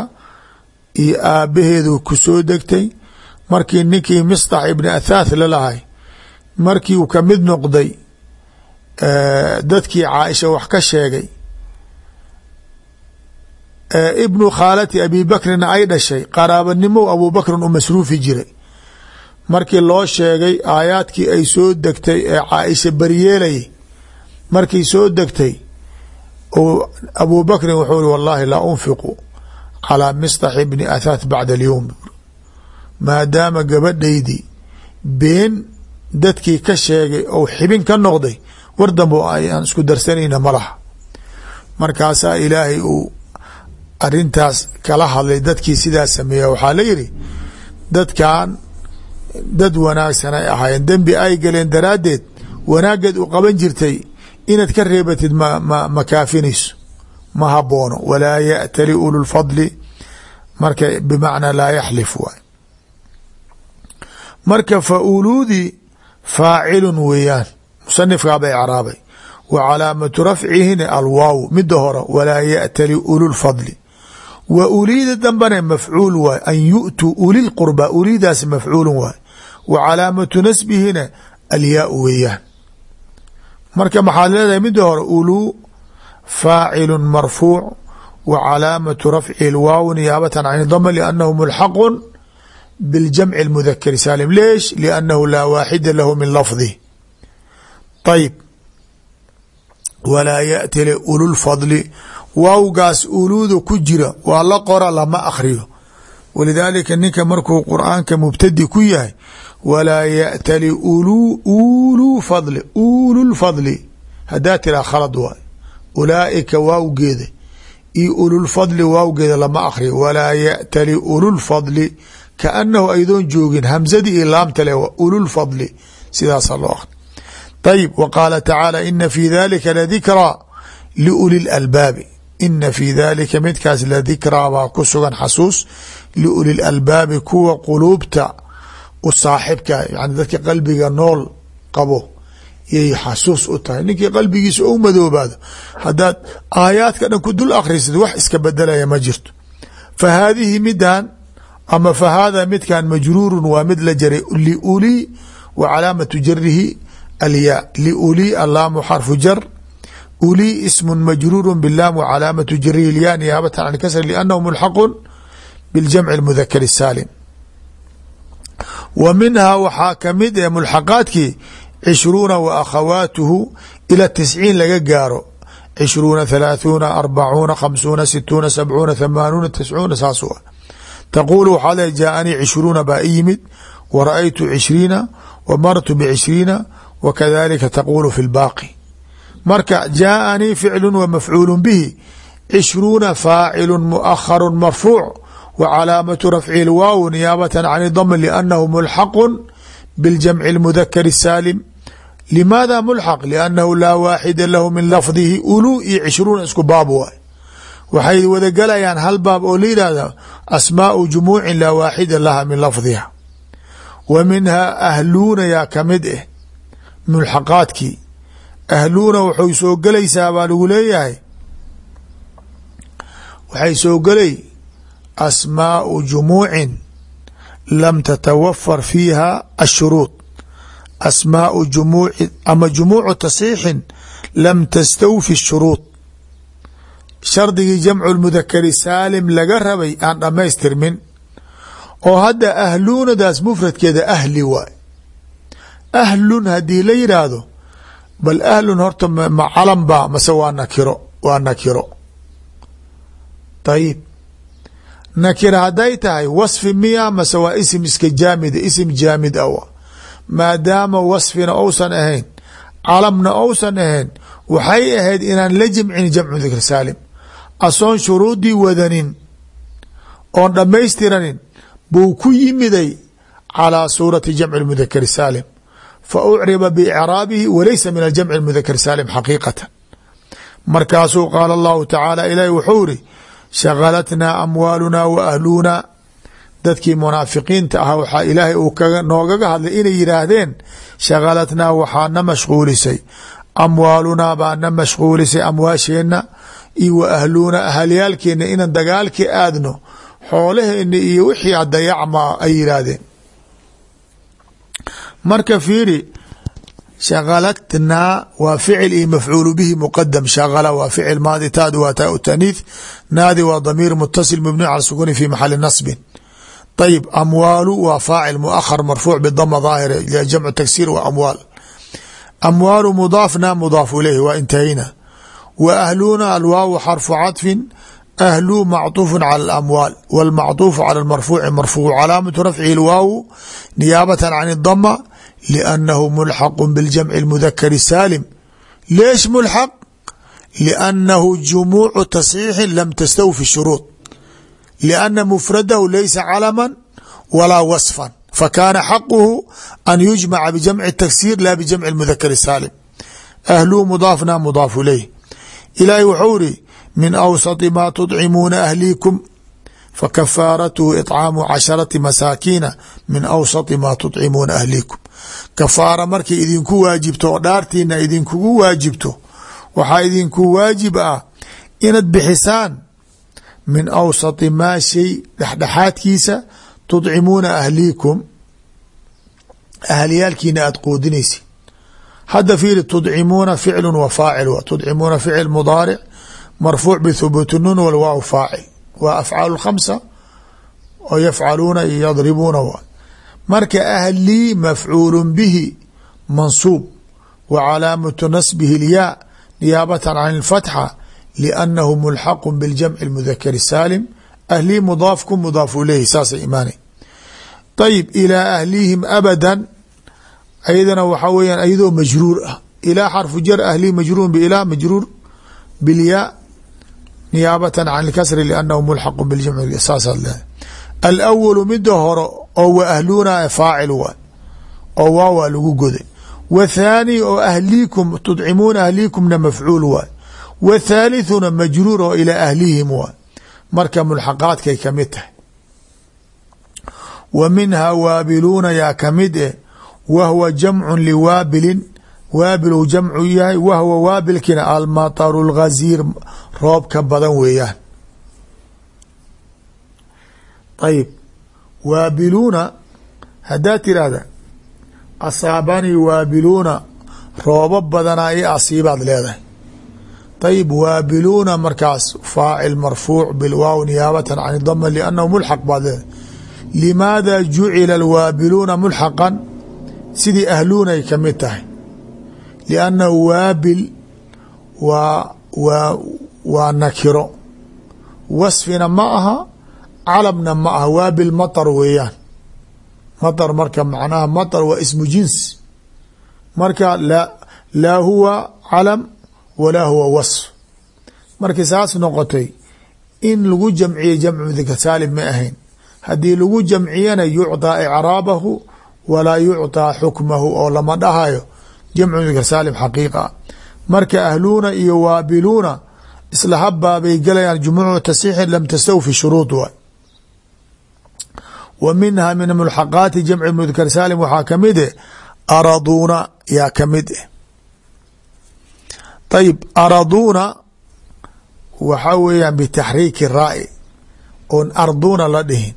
iyo aabbaheedu ku soo degtay. Markii ninkii misdax ibni athaath lalahay markii uu ka mid noqday dadkii caaisha wax ka sheegay ibnu khaalati abi bakrina ay dhashay qaraabanimo abubakrin u masruufi jiray markii loo sheegay aayaadkii ay soo degtay ee caaisha beriyeelayay markii soo degtay abu bakrin wuxuu ri wallahi laa unfiqu calaa misdax ibni athaath bacda alyowm maadaama gabadhaydii been dadkii ka sheegay ou xibin ka noqday war dambo aan isku darsanayna ma laha. Markaasaa ilaahay uu arintaas kala hadlay dadkii sidaa sameeya waxaa la yidhi dadkan dad wanaagsan ay ahaayeen. Dembi ay galeen daraaddeed wanaaggeed u qaban jirtay inaad ka reebatid ma kaafinayso ma haboono. Walaa yaأtali ulu lfadli marka bimacnaa laa yaxlif waay. Marka fa uluudii faacilun weeyaan musanifkaaba icraabay wa calaamatu rafcihina alwaaw mida hore walaa yaأtali ulu lfadli wa uliida dambana mafcuul waay an yu'tuu uli lqurba uliidaas mafcuulu waay wa calaamatu nasbihina alyaau weeyaan. Marka maxaad leedahay mida hore uluu faacilu marfuuc wa calaamatu rafci lwaawni yaabatan can idama liannahu mulxaqu biاljamci اlmudakari saalim. Leesh? Liannahu laa waaxida lahu min lafdih ayb walaa yaatile ululfadli waawgaas uluuda ku jira waa la qora lama akriyo walidaalika ninka markuu qur'aanka mubtadi ku yahay walaa ya'tali ulu fadli ululfadli hadaa tiraa khalad waay. Ulaaika waawgeeda iyo ululfadli waawgeeda lama akriyo walaa ya'tali ululfadli kaanahu aydoon joogin hamsadii iyo laamta le ululfadli sidaasaa loo akri ayib wa qaala tacaala ina fii dalika ladikraa liuli lalbaabi ina fii dalika midkaas ladikraa baa ku sugan xasuus liuli lalbaabi kuwa quluubta u saaxibka yani dadka qalbiga nool qabo yay xasuus u tahay ninkii qalbigiisa ou madoobaado haddaad aayaadka dhan ku dul akhrisid wax iska bedelaya ma jirto fa haadihi midan ama fa haada midkan majruurun waa mid la jaray liuli wa calaamatu jarihi alyaa liuli allaamu xarfu jar uli ismu majruuru bilaam wa calaamatu jarihi alyaa niyaabatan can kasr liannahu mulxaqu biljamci mudakar saalim wa minhaa waxaa ka mid ee mulxaqaadkii cishruuna wa akhawaatuhu ila tisciin laga gaaro cishruuna halaaثuuna arbacuuna khamsuuna situuna sabcuuna hamaanuuna tiscuuna saas u ah taquulu waxaa le jaaanii cishruuna baa i yimid wa ra'aytu cishriina wa martu bcishriina wa kadalika taquulu fi lbaaqi marka jaaanii ficlu wa mafcuulu bihi cishruuna faacilu muakharu marfuuc wa calaamatu rafcihi lwaaw niyaabata can dm liannahu mulxaqu biاljamci اlmudakar الsaalim limaada mulxaq liannahu laa waaxida lahu min lafdihi ulu iyo cishruuna isku baab waay waxay wada galayaan hal baab oo la yihahda asmaau jumuucin laa waaxida laha min lafdiha wa minhaa ahluuna yaa kamid ah mulxaqaadkii ahluuna waxay soo gelaysaa baa lagu leeyahay waxay soo gelay asmaau jumuucin lam tatawafar fiiha ashuruud asmaau jumuuci ama jumuucu tasxiixin lam tastawfi shuruud shardigii jamcu mudakari saalim laga rabay aan dhammaystirmin oo hadda ahluunadaas mufradkeeda ahli waay ahlun haddii la yidhaahdo bal ahlun horta ma calam baa mase waa nakiro waa nakiro ayib nakira hadday tahay wasfi miya mase waa isim iska jaamida isim jaamid awa. Maadaama wasfina ousan ahayn calamna ousan ahayn waxay ahayd inaan la jimcin jamcu dikr saalim. Asoon shuruudii wadanin oon dhammaystiranin buu ku yimiday calىa suurati jamci mudakar saalim. Fa ucriba biicraabihi walaysa min aljamci mudakar saalim xaqiiqatan. Markaasuu qaala allahu tacaala ilahi wuxuu iri shagalatnaa amwaaluna wa ahluuna dadkii munaafiqiinta ahaa waxaa ilaahay uu noogaga hadlay inay yidhaahdeen shagalatnaa waxaa na mashquulisay. Amwaalunaa baa na mashquulisay amwaasheenna. Iyo wa ahluuna ahalyaalkeenna inaan dagaalkii aadno. Xoolaheena iyo wixii adayacma ay yidhaahdeen. Marka fiiri shagalatnaa waa ficil iyo mafcuulu bihi muqadam shagala waa ficil maadi taadu waa taa taniith naadi waa damiir mutasil mabniu cala sukuni fi maxali nasbin ayib amwaalu waa faacil muahar marfuuc bidama daahira jamcu tagsir wa amwaal. Amwaalu mudaafna mudaaf ilayhi waa intahayna wa ahluuna alwaawu xarfu cadfin ahluu macطuufu calى اamwaal wاlmacطuufu calى marfuuci marfuuc calaamatu rafcihi اlwaawu niyaabata can اdama liannahu mulxaqu biاljamci اlmudakari saalim leesh mulxaq liannahu jumuucu tasxiixi lam tastawfi shuruud lianna mufradahu laysa calama walaa wasfan fakaana xaquhu an yujmaca bijamci taksiir la bijamci اmudakari saalim ahluu mudaafna mudaaf ilayh ilaahi wuxuu iri min awsط ma tudcimuuna ahliikum fakafaaratuhu iطcaamu casharati masaakiina min awsطi ma tudcimuuna ahliikum kafaara markay idinku waajibto oo dhaartiina idinkugu waajibto waxaa idinku waajib ah inaad bixisaan min awsطi maa shay dhexdhexaadkiisa tudcimuuna ahliikum ahalyaalkiina aada qoodinaysid hadda fiiri tudcimuuna ficlu wa faacil w tudcimuuna ficil mudaaric marfuuc bthubuuti nun walwaaw faacil waa afcaal khamsa oo yafcaluuna iyo yadribuuna w marka ahlii mafcuulu bihi mansuub wa calaamatu nasbihi اlyaa niyaabatan can اlfatxa liannahu mulxaqu biاljamci اmudakari saalim ahlii mudaafku mudaafu ilayhi saasay imaanay ayib ilaa ahlihim abada ayadana waxaa weyaan ayadoo majruur ah ilaa xarfu jar ahlii majruur biilaa majruur bilyaa niyaabatan can اlkasri liannahu mulxaqu biljamci saasaad leedahay alawalu mida hore oo wa ahluuna faacil waay oo waawaa lagu goday. W thaani oo ahliikum tudcimuuna ahliikumna mafcuul waay w thalithuna majruur oo ilaa ahlihim waay marka mulxaqaadkay ka mid tahay. Wa minhaa waabiluuna yaa ka mid eh wahwa jamcu liwaabilin waabil jamcu yahay wahwa waabilkina almataru lghaziir roobka badan weeyaan. Ayib waabiluuna haddaad tiraahda asaabanii waabiluuna roobo badanaa i asiibaad leedahay. Ayib waabiluuna markaas faacil marfuuc bilwaaw niyaabatan can dama liannahu mulxaq baad leedahay. Limaada jucila alwaabiluuna mulxaqan? Sidii ahluunay ka mid tahay liannahu waabil waa waa waa nakiro wasfina ma aha calabna ma aha waabil matar weeyaan matar marka macnaha matar waa ismu jins marka la laa huwa calam walaa huwa wasf markii saas noqotay in lagu jamciye jamcu mudakar saalim ma ahayn haddii lagu jamciyana yucطaa icraabahu walaa yucطaa xukmahu oo lama dhahayo jamcu saalim xaqiiqa. Marka ahluuna iyo waabiluuna isla habbaabay galayaan jumuucu tasixin lam tastawfi shuruud waay wa minha min mulxaqaati jamci mudakar saalim waxaa ka mid eh araduuna yaa ka mid eh ayib araduuna waxaa weeyaan bitaxriiki raa'i oon arduuna la dhihin.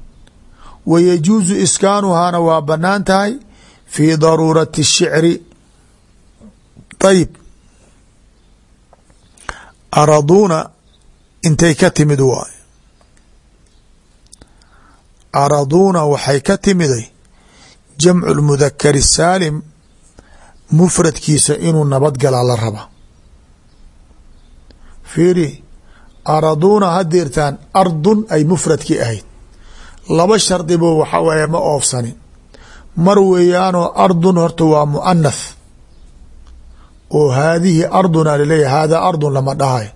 Wa yajuusu iskaanuhaana waa bannaan tahay fii daruurati الshicri ayib araduuna intay ka timid waay araduuna waxay ka timiday jamcu lmudakari saalim mufradkiisa inuu nabadgalaa la raba fiiri araduuna hadeertaan ardun ay mufradkii ahayd laba shardibo waxa waye ma oofsanin mar weeyaanoo ardun horta waa muanath oo haadihi arduna laleeyahy haadaa ardun lama dhahayo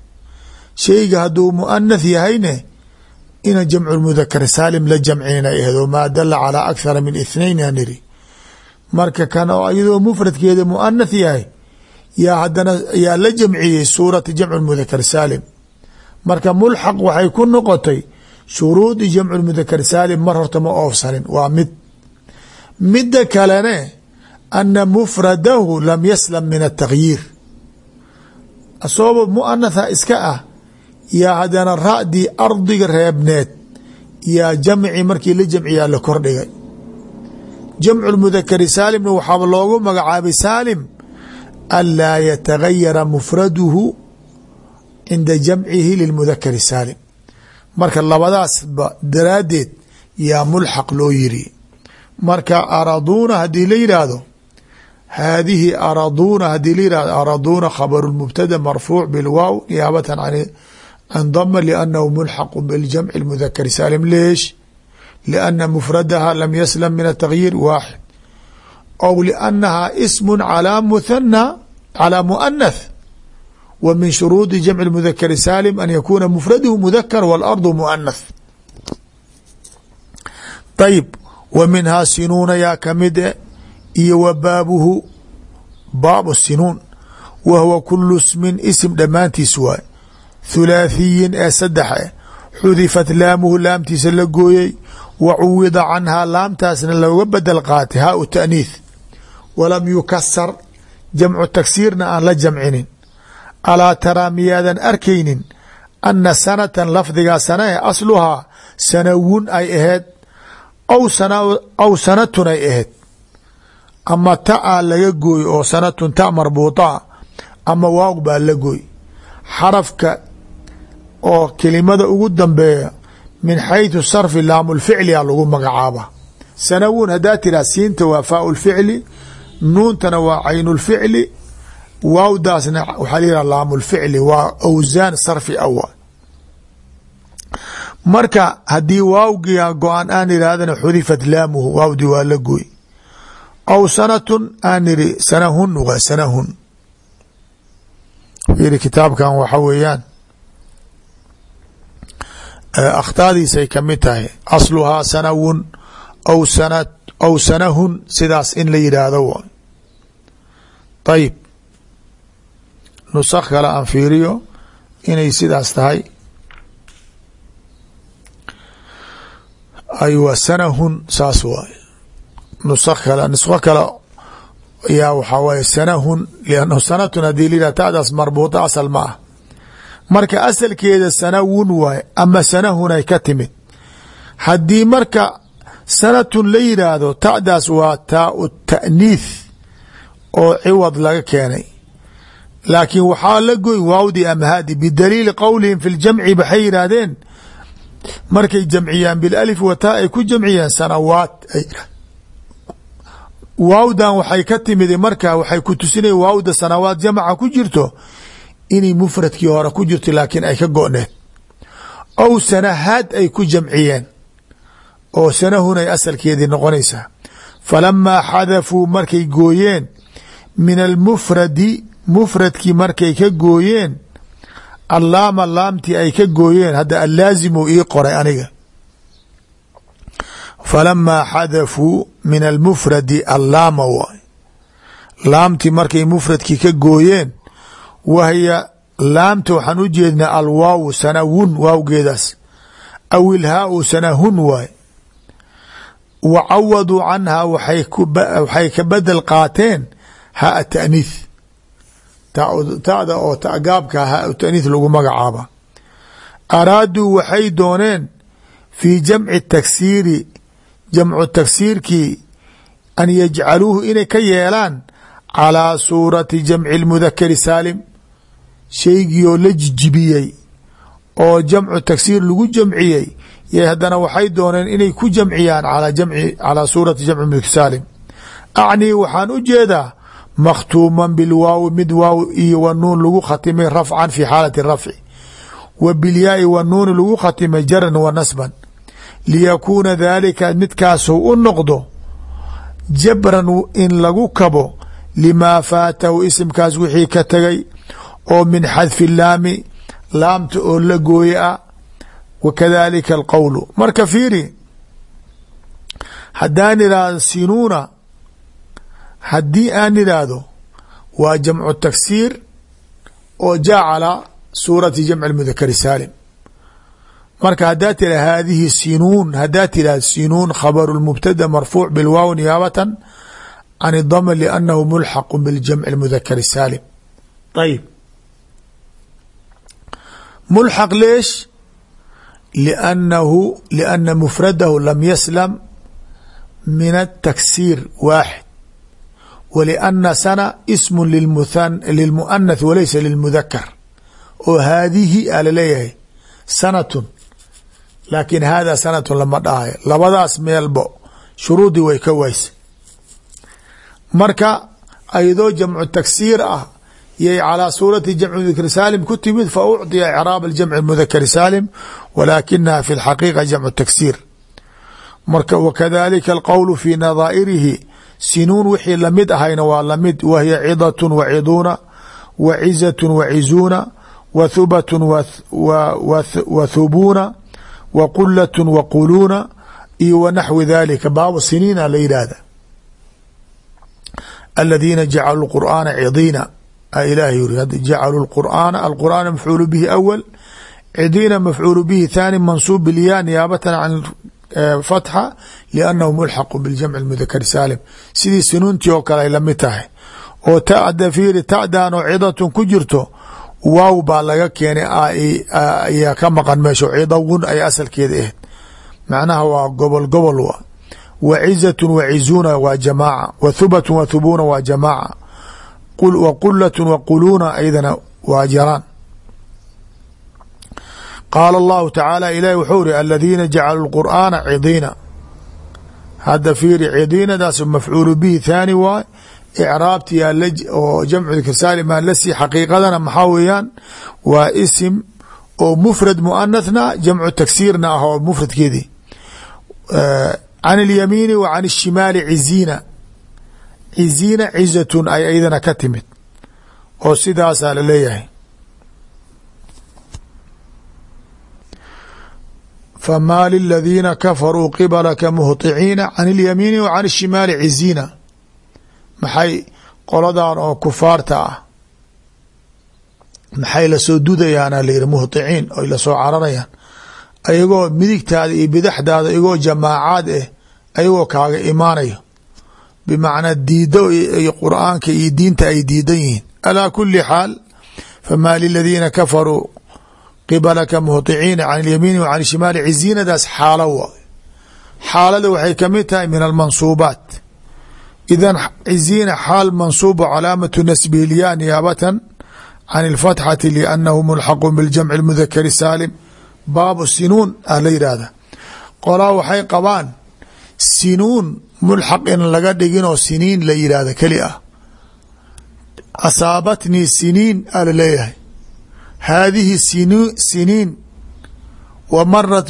shayga hadduu muanath yahayne ina jamcu mudakar saalim la jamcinay ahayd oo maa dala calaa akhara min ithnain aan niri marka kan oo iyadoo mufradkeeda muanath yahay yaa hadana yaa la jamciyey suurati jamcu mudakar saalim. Marka mulxaq waxay ku noqotay shuruudi jamcu mudakar saalim mar horta ma oofsanin waa mid. Midda kalene ana mufradahu lam yaslam min atakhyiir asooba muanatha iska ah yaa haddana ra'dii ardiga reebneed yaa jamci markii la jamciyaa la kordhigay jamcu mudakari saalimna waxaaba loogu magacaabay saalim anlaa yatagayara mufraduhu cinda jamcihi lilmudakari saalim marka labadaasba daraaddeed yaa mulxaq loo yiri marka araduuna haddii la yidhaahdo haadihi araduuna haddii la yihahdo araduuna khabaru mubtada marfuuc bilwaaw niyaabatan can dama liannahu mulxaqu biljamci lmudakari saalim leesh lianna mufradaha lam yaslam min atagyiir waaxid aw liannaha ismu calaa muthana calaa muanath wa min shuruudi jamci mudakari saalim an yakuuna mufraduhu mudakar waalardu muanath ayib wa minhaa sinuuna yaa ka mid e iyo wa baabuhu baabu sinuun wa huwa kulu smin isim dhammaantiis waay. Thulaathiyin ee saddex eh xudifat laamuhu laamtiisa la gooyey wa cuwida canhaa laamtaasna looga bedel qaatay haa u taaniith walam yukasar jamcu tagsiirna aan la jamcinin. Alaa taraa miyaadan arkaynin ana sanatan lafdigaa sana e asluhaa sanawun ay aheyd aw sanatun ay aheyd ama ta a laga gooy oo sanatun ta marbuutaa ama waaq baa la gooy. Xarafka oo kelimada ugu dambeeya min xayثu sarfi laamulficlia lagu magacaaba. Sanawun haddaa tiraa siinta waa faau lficli nuuntana waa caynulficli waawdaasna waxaa layihaha laamulficli waa awsaan sarfi awa marka haddii waawgia go-an aan irahdana xudifat laamuhu waawdi waa la gooy aw sanatun aan iri sanahun waa sanahun fiiri kitaabkan waxa weeyaan akhtaadiisay ka mid tahay asluhaa sanawun aw sana aw sanahun sidaas in la yidhaahdo w ayib nusakh kale aan fiiriyo inay sidaas tahay aywa sanahun saas waay nusakh kale nusqo kale yaa waxaa waye sanahun liannahu sanatun haddii layidhah ta'daas marbuuta asal ma ah marka asalkeeda sanawun waaye ama sanahun ay ka timid. Haddii marka sanatun la yidhaahdo ta'daas waa taau ta'niith oo ciwad laga keenay. Laakiin waxaa la goy waawdi amhaadi bidaliili qowlihim fi ljamci waxay yidhaahdeen markay jamciyaan bilalif wataa ay ku jamciyaan sanawaat waawdan waxay ka timid marka waxay ku tusinaya waawda sanawaat jamca ku jirto inay mufradkii hore ku jirto laakiin ay ka go-need ow sanahaad ay ku jamciyeen oo sanahun ay asalkeedii noqonaysaa falamaa xadafuu markay gooyeen min almufradi mufradkii markay ka gooyeen allaama laamtii ay ka gooyeen hadda allaazimu ii qoray aniga falamaa xadafuu min almufradi allaama waay laamtii markay mufradkii ka gooyeen wahya laamta waxaan u jeednaa alwaaw sanawun waawgeedaas aw ilhaau sanahun waay wa cawaduu canhaa waxay ka bedel qaateen haa taaniith ta'da oo gaabka haa taaniith lagu magacaaba araaduu waxay dooneen fii jamci taksiiri jamcu taksiirkii an yajcaluuhu inay ka yeelaan calaa suurati jamci lmudakari saalim shaygiioo la jijibiyey oo jamcu tagsiir lagu jamciyey y haddana waxay dooneen inay ku jamciyaan calaa suurati jamci mudakar saalim. Acnii waxaan u jeedaa makhtuuman bilwaawi mid waaw iyo wa nuun lagu khatimay rafcan fi xaalati rafci wa bilyaai wa nuuni lagu khatimay jaran wa nasban liyakuuna daalika midkaasu u noqdo jabran in lagu kabo limaa faatahu isimkaas wixii ka tegay oo min xadfi laami laamta oo la gooye ah wa kadalika alqowlu marka fiiri haddaan idhaahdo sinuuna haddii aan idhaahdo waa jamcu taksiir oo jaa calaa suurati jamci mudakari saalim marka haddaa tira haadihi sinuun haddaa tidhahdo sinuun khabaru mubtada marfuuc bilwaaw niyaabatan can idama liannahu mulxaqu biljamci mudakari saalim. Ayib mulxaq leesh? Liannahu liana mufradahu lam yaslam min ataksiir waaxid. Wa liana sana ismu lilmuanath walaysa lilmudakar oo haadihi a la leeyahay sanatun laakiin hada sanatu lama dhahayo labadaas meelbo shuruudii way ka wayse marka ayadoo jamcu taksiir ah yay calaa suurati jamci mudakr saalim ku timid fa ucطiya icraab jamci mudakr saalim walaakinaha fi lxaqiiqa jamcu taksiir marka wakadalika alqowlu fi nadaa'irihi sinuun wixii la mid ahayna waa la mid wahiya cidatun wa ciduuna wa cizatun wa cizuuna wa thubatun wa thubuuna wa qulaة waquluuna iyo wa naxwi dalika baabu siniina la yidhaahda. Aladiina jacaluu qur'aana cidiina ilaah yiri jacaluu qur'aana alqur'aana mafcuulu bihi awal cidiina mafcuulu bihi thaani mansuub bilyaa niyaabatan can fatxa liannahu mulxaqu biljamci mudakari saalim. Sidii sinuuntii oo kale ay la mid tahay. Oo tada fiiri ta'dan oo cidatun ku jirto waaw baa laga keenay ayaa ka maqan meesha cidawun ay asalkeeda ahayd. Macnaha waa gobol gobol wa. Wa cizatun wa cizuuna waa jamaaca. Wa thubatun wa thubuuna waa jamaaca. Wa qulatun wa quluuna aydana waa jaraan. Qaala allahu tacaala ilahi wuxuu iri aladiina jacaluu lqur'aana cidiina. Hadda fiiri cidiinadaas mafcuulu bihi thaani waay icraabti oo jamcu dikrsaalim la sii xaqiiqadana maxaa weeyaan waa isim oo mufrad muanathna jamcu tagsiirna ah oo mufradkeedii can اlyamiini wa can الshimaali ciziina ciziina cizatun ay aydana ka timid oo sidaasaa laleeyahay fmaa liladiina kafaruu qibalaka muhطiciina can اlyamiini wa can الshimaali ciziina maxay qoladan oo kufaarta ah? Maxay la soo dudayaana? Layihi muhdiciin oy la soo cararayaan ayagoo midigtaada iyo bidaxdaada igoo jamaacaad eh ayagoo kaaga imaanayo. Bimacnaa diido ay qur'aanka iyo diinta ay diidan yihiin. Alaa kuli xaal famaa liladiina kafaruu qibalaka muhticiina can ilyamiini wa can ishimaali ciziinadaas xaalo wa xaalada waxay ka mid tahay min almansuubaat idan ciziina xaal mansuuba calaamatu nasbihi lyaa niyaabatan can ilfatxati liannahu mulxaqu biljamci lmudakari saalim baabu sinuun ah la yidhaahda qolaa waxay qabaan sinuun mulxaq in laga dhiginoo siniin la yidhaahda keli ah asaabatnii siniin aa la leeyahay haadihi siniin wa marat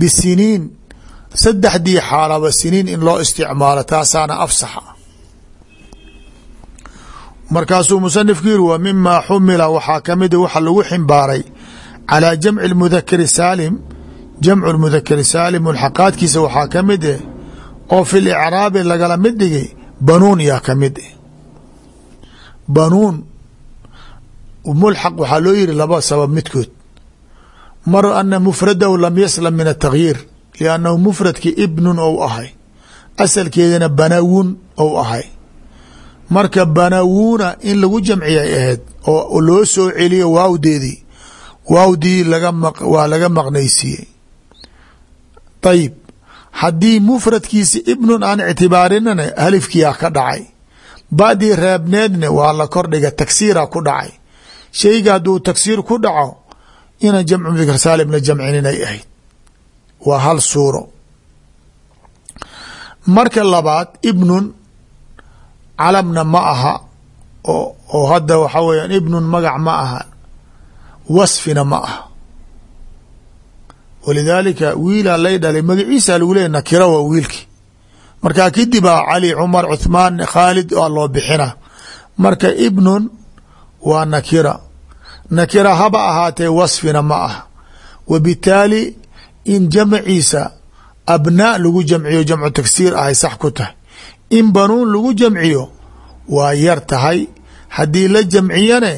bisiniin saddexdii xaalaba siniin in loo isticmaalo taasaana afsaxa. Markaasuu musanifku yiri wa mimaa xumila waxaa kamida waxa lagu ximbaaray calaa jamci mudakari saalim. Jamcu mudakari saalim mulxaqaadkiisa waxaa ka mid eh oo fi licraabi lagala mid dhigay banuun yaa ka mid eh. Banuun mulxaq waxaa loo yiri laba sabab midkood. Mar ana mufradahu lam yaslam min atagyiir liannahu mufradki ibnun ou ahay asalkeedana banawun ou ahay marka banawuuna in lagu jamciyay ahayd oo loo soo celiyo waawdeedii waawdii waa laga maqnaysiiyey ayib haddii mufradkiisi ibnun aan ictibaarinana halifkiyaa ka dhacay badii reebneedna waa la kordhiga tagsiira ku dhacay shayga hadduu tagsiir ku dhaco ina jamcu mudakar saalim la jamcininay ahayd waa hal suuro. Marka labaad ibnun calamna ma aha oo hadda waxa weeyaan ibnun magac ma aha wasfina ma aha. Walidaalika wiilaa lay dhalay magaciisa lagu leeyay nakira waa wiilki markaa kadibaa cali cumar cuthmaan khaalid aa loo bixina. Marka ibnun waa nakira. Nakira haba ahaatee wasfina ma aha. Wa bitaali in jamciisa abnaa lagu jamciyo jamcu tagsiir ahay sax ku tahay. In banuun lagu jamciyo waa yar tahay. Haddii la jamciyane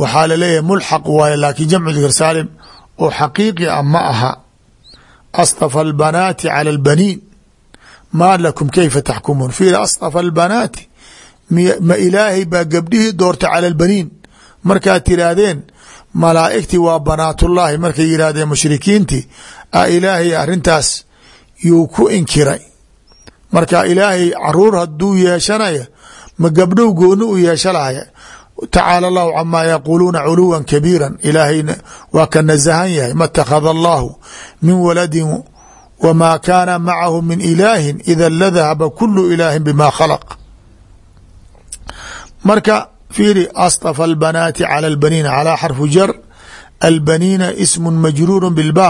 waxaa la leeyahay mulxaq waaye laakiin jamcu dikr saalim oo xaqiiqi ah ma aha. Astafa albanaati cala albaniin. Maa lakum kayfa taxkumuun fiir astafa albanaati. Ma ilaahay baa gabdhihii doorta cala albaniin. Markaad tiraahdeen malaa'igtii waa banaatullaahi. Markay yidhaahdeen mushrikiintii a ilaahay arrintaas yuu ku inkiray. Marka ilaahay carruur hadduu yeeshanaya ma gabdhow gooni u yeesha lahaya tacaala allahu camaa yaquuluuna culuwa kabiira ilaahayna waa ka nasahan yahay. Ma اtakhada allahu min waladin wmaa kaana macahu min ilaahin ida ladahaba kulu ilaahin bima khalaq. Marka fiiri astafa albanaati cala albaniina calaa xarfu jar albaniina ismu majruuru bilba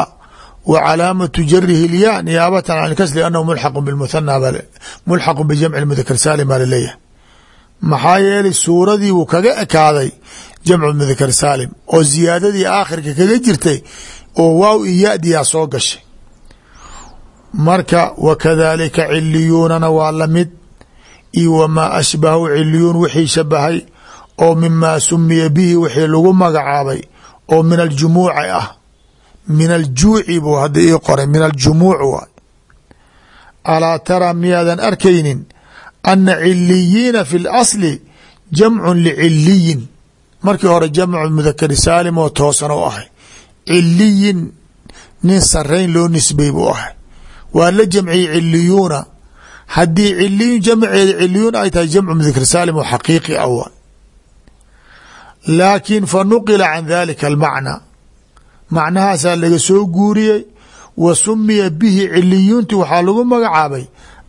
wa calaamatu jarihi lya niyaabatan can kas liannahu mulxaqu bmuhana mulxaqu bijamci mudakar saalim baa la leeyahay maxaa yeelay suuradii wuu kaga ekaaday jamcu mudakar saalim oo ziyaadadii aakhirka kaga jirtay oo waaw iyo yadiyaa soo gashay marka wakadalika ciliyuunana waa la mid iyo wamaa ashbahu ciliyuun wixii shabahay oo mimaa sumiya bihi wixii lagu magacaabay oo min aljumuuci ah. Min aljuuci buu hadda ii qoray min aljumuuc waay alaa taraa miyaadan arkaynin ana ciliyiina fi اlasli jamcu liciliyin markii hore jamcu mudakari saalim oo toosan u ahay. Ciliyin nin sarayn loo nisbay buu ahay. Waa la jamciyey ciliyuuna haddii ciliyun jamceeda ciliyuun ay tahay jamcu mudakar saalim oo xaqiiqi ah laakiin fa nuqila can dalika almacnaa macnahaasaa laga soo guuriyey wa sumiya bihi ciliyuunti waxaa lagu magacaabay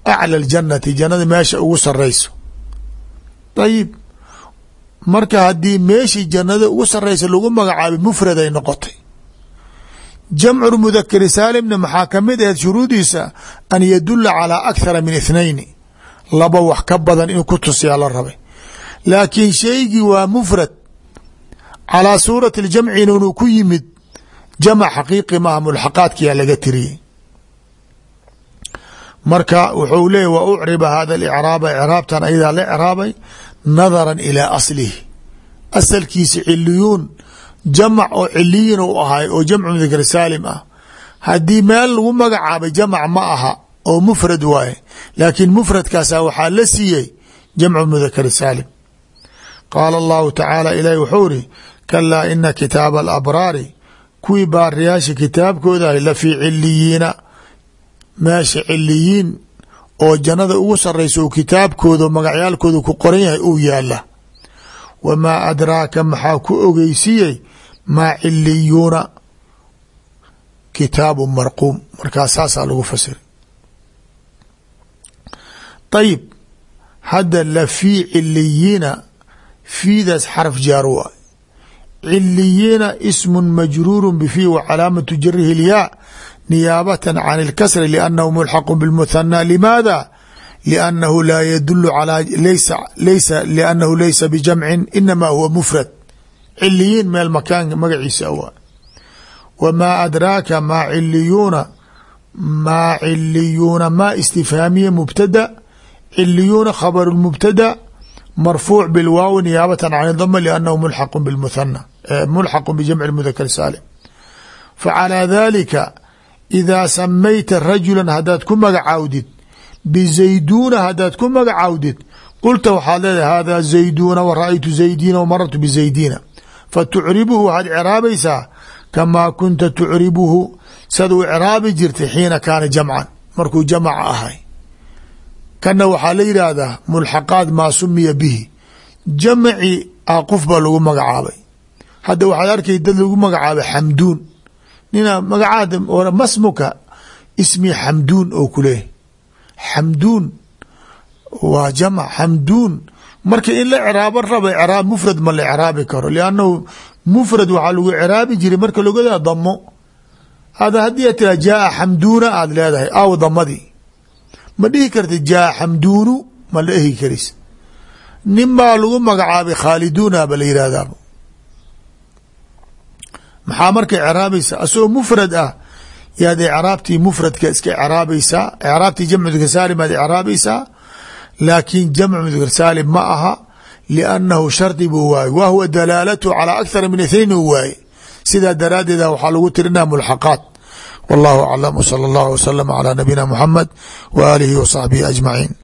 acla ljannati jannada meesha ugu sarayso ayib marka haddii meeshii jannada ugu saraysa lagu magacaabay mufraday noqotay. Jamcu mudakari saalimna maxaa ka mid aheed shuruudiisa an yadula calaa akhara min ithnayni laba wax ka badan in ku tusiyaa la rabay. Laakiin shaygii waa mufrad calىa suurati اljamci inuu ku yimid jamac xaqiiqi maaha mulxaqaadkiyaa laga tiriyey marka wuxuu leeyay wa ucriba hada icraaba icraabtan ayadaa la icraabay nadara ilaa aslihi asalkiisa ciliyuun jamac oo ciliyin u ahay oo jamcu mudakar saalim ah. Haddii meel lagu magacaabay jamac ma aha oo mufrad waaye. Laakiin mufradkaasa waxaa la siiyey jamcu mudakar saalim. Qaala allahu tacaala ilahi wuxuu iri kalaa ina kitaaba alabraari kuwii baariyaasha kitaabkooda la fii ciliyiina meesha ciliyiin oo jannada ugu saraysa uu kitaabkooda magacyaalkooda ku qoran yahay uu yaalla wamaa adraaka maxaa ku ogeysiiyey? Maa ciliyuuna kitaabu marquum. Markaa saasaa lagu fasiray. Ayib hadda la fii ciliyiina fiidaas xarf jaar u ciliyiina ismu majruuru bfii wa calaamatu jarihi اlyaa niyaabata can اlkasri liannahu mulxaqu bاlmuhanى limaada liannahu laa yadulu laysa liannahu laysa bijamcin inama huwa mufrad ciliyiin meel makaanka magaciisa awaa wamaa adraaka maa ciliyuuna maa ciliyuuna maa istifhaamiye mubtada ciliyuuna khabar mubtada marfuuc bilwaawi niyaabata can dama liannahu mulxaqu bmuhana mulxaqu bijamci mudakar saalim facalaa dalika idaa samayta rajula haddaad ku magacaawdid bizayduuna haddaad ku magacaawdid qulta waxaad leedahay hada zayduuna wa ra'aytu zaydiina wamarartu bizaydiina fatucribuhu waxaad icraabaysaa kamaa kunta tucribuhu sad uu icraabi jirtay xiina kaana jamcan markuu jamaca ahay kana waxaa la yidhaahdaa mulxaqaat maa sumiya bihi jamaci a qof baa lagu magacaabay hadda waxaad arkay dad lagu magacaabay xamduun nina magacaada masmuka ismi xamduun oo kuleeyahy xamduun waa jamac xamduun marka in la ciraabo raba craab mufrad ma la craabi karo. Liannahu mufrad waxaa lagu craabi jiray marka logadaa damo hada haddii a tira jaaa xamduuna aad leedahay aw damadii ma dhihi karta jaa xamduunu ma la ehi karis nin baa lagu magacaabay khaaliduuna ba la yihahdaa maxaa marka craabaysa asagoo mufrad ah. Yaad icraabtii mufradka iska craabaysaa icraabtii jamc mudakar saalim aad icraabaysaa laakiin jamc mudakar saalim ma aha liannahu shardi buu waaye wa huwa dalaalatu calaa akthara min ithnain u waaye sidaa daraaddeeda waxaa lagu tirinaa mulxaqaat. Wallahu aclam wsala allahu waslama calaa nabiyina muxamed wa aalihi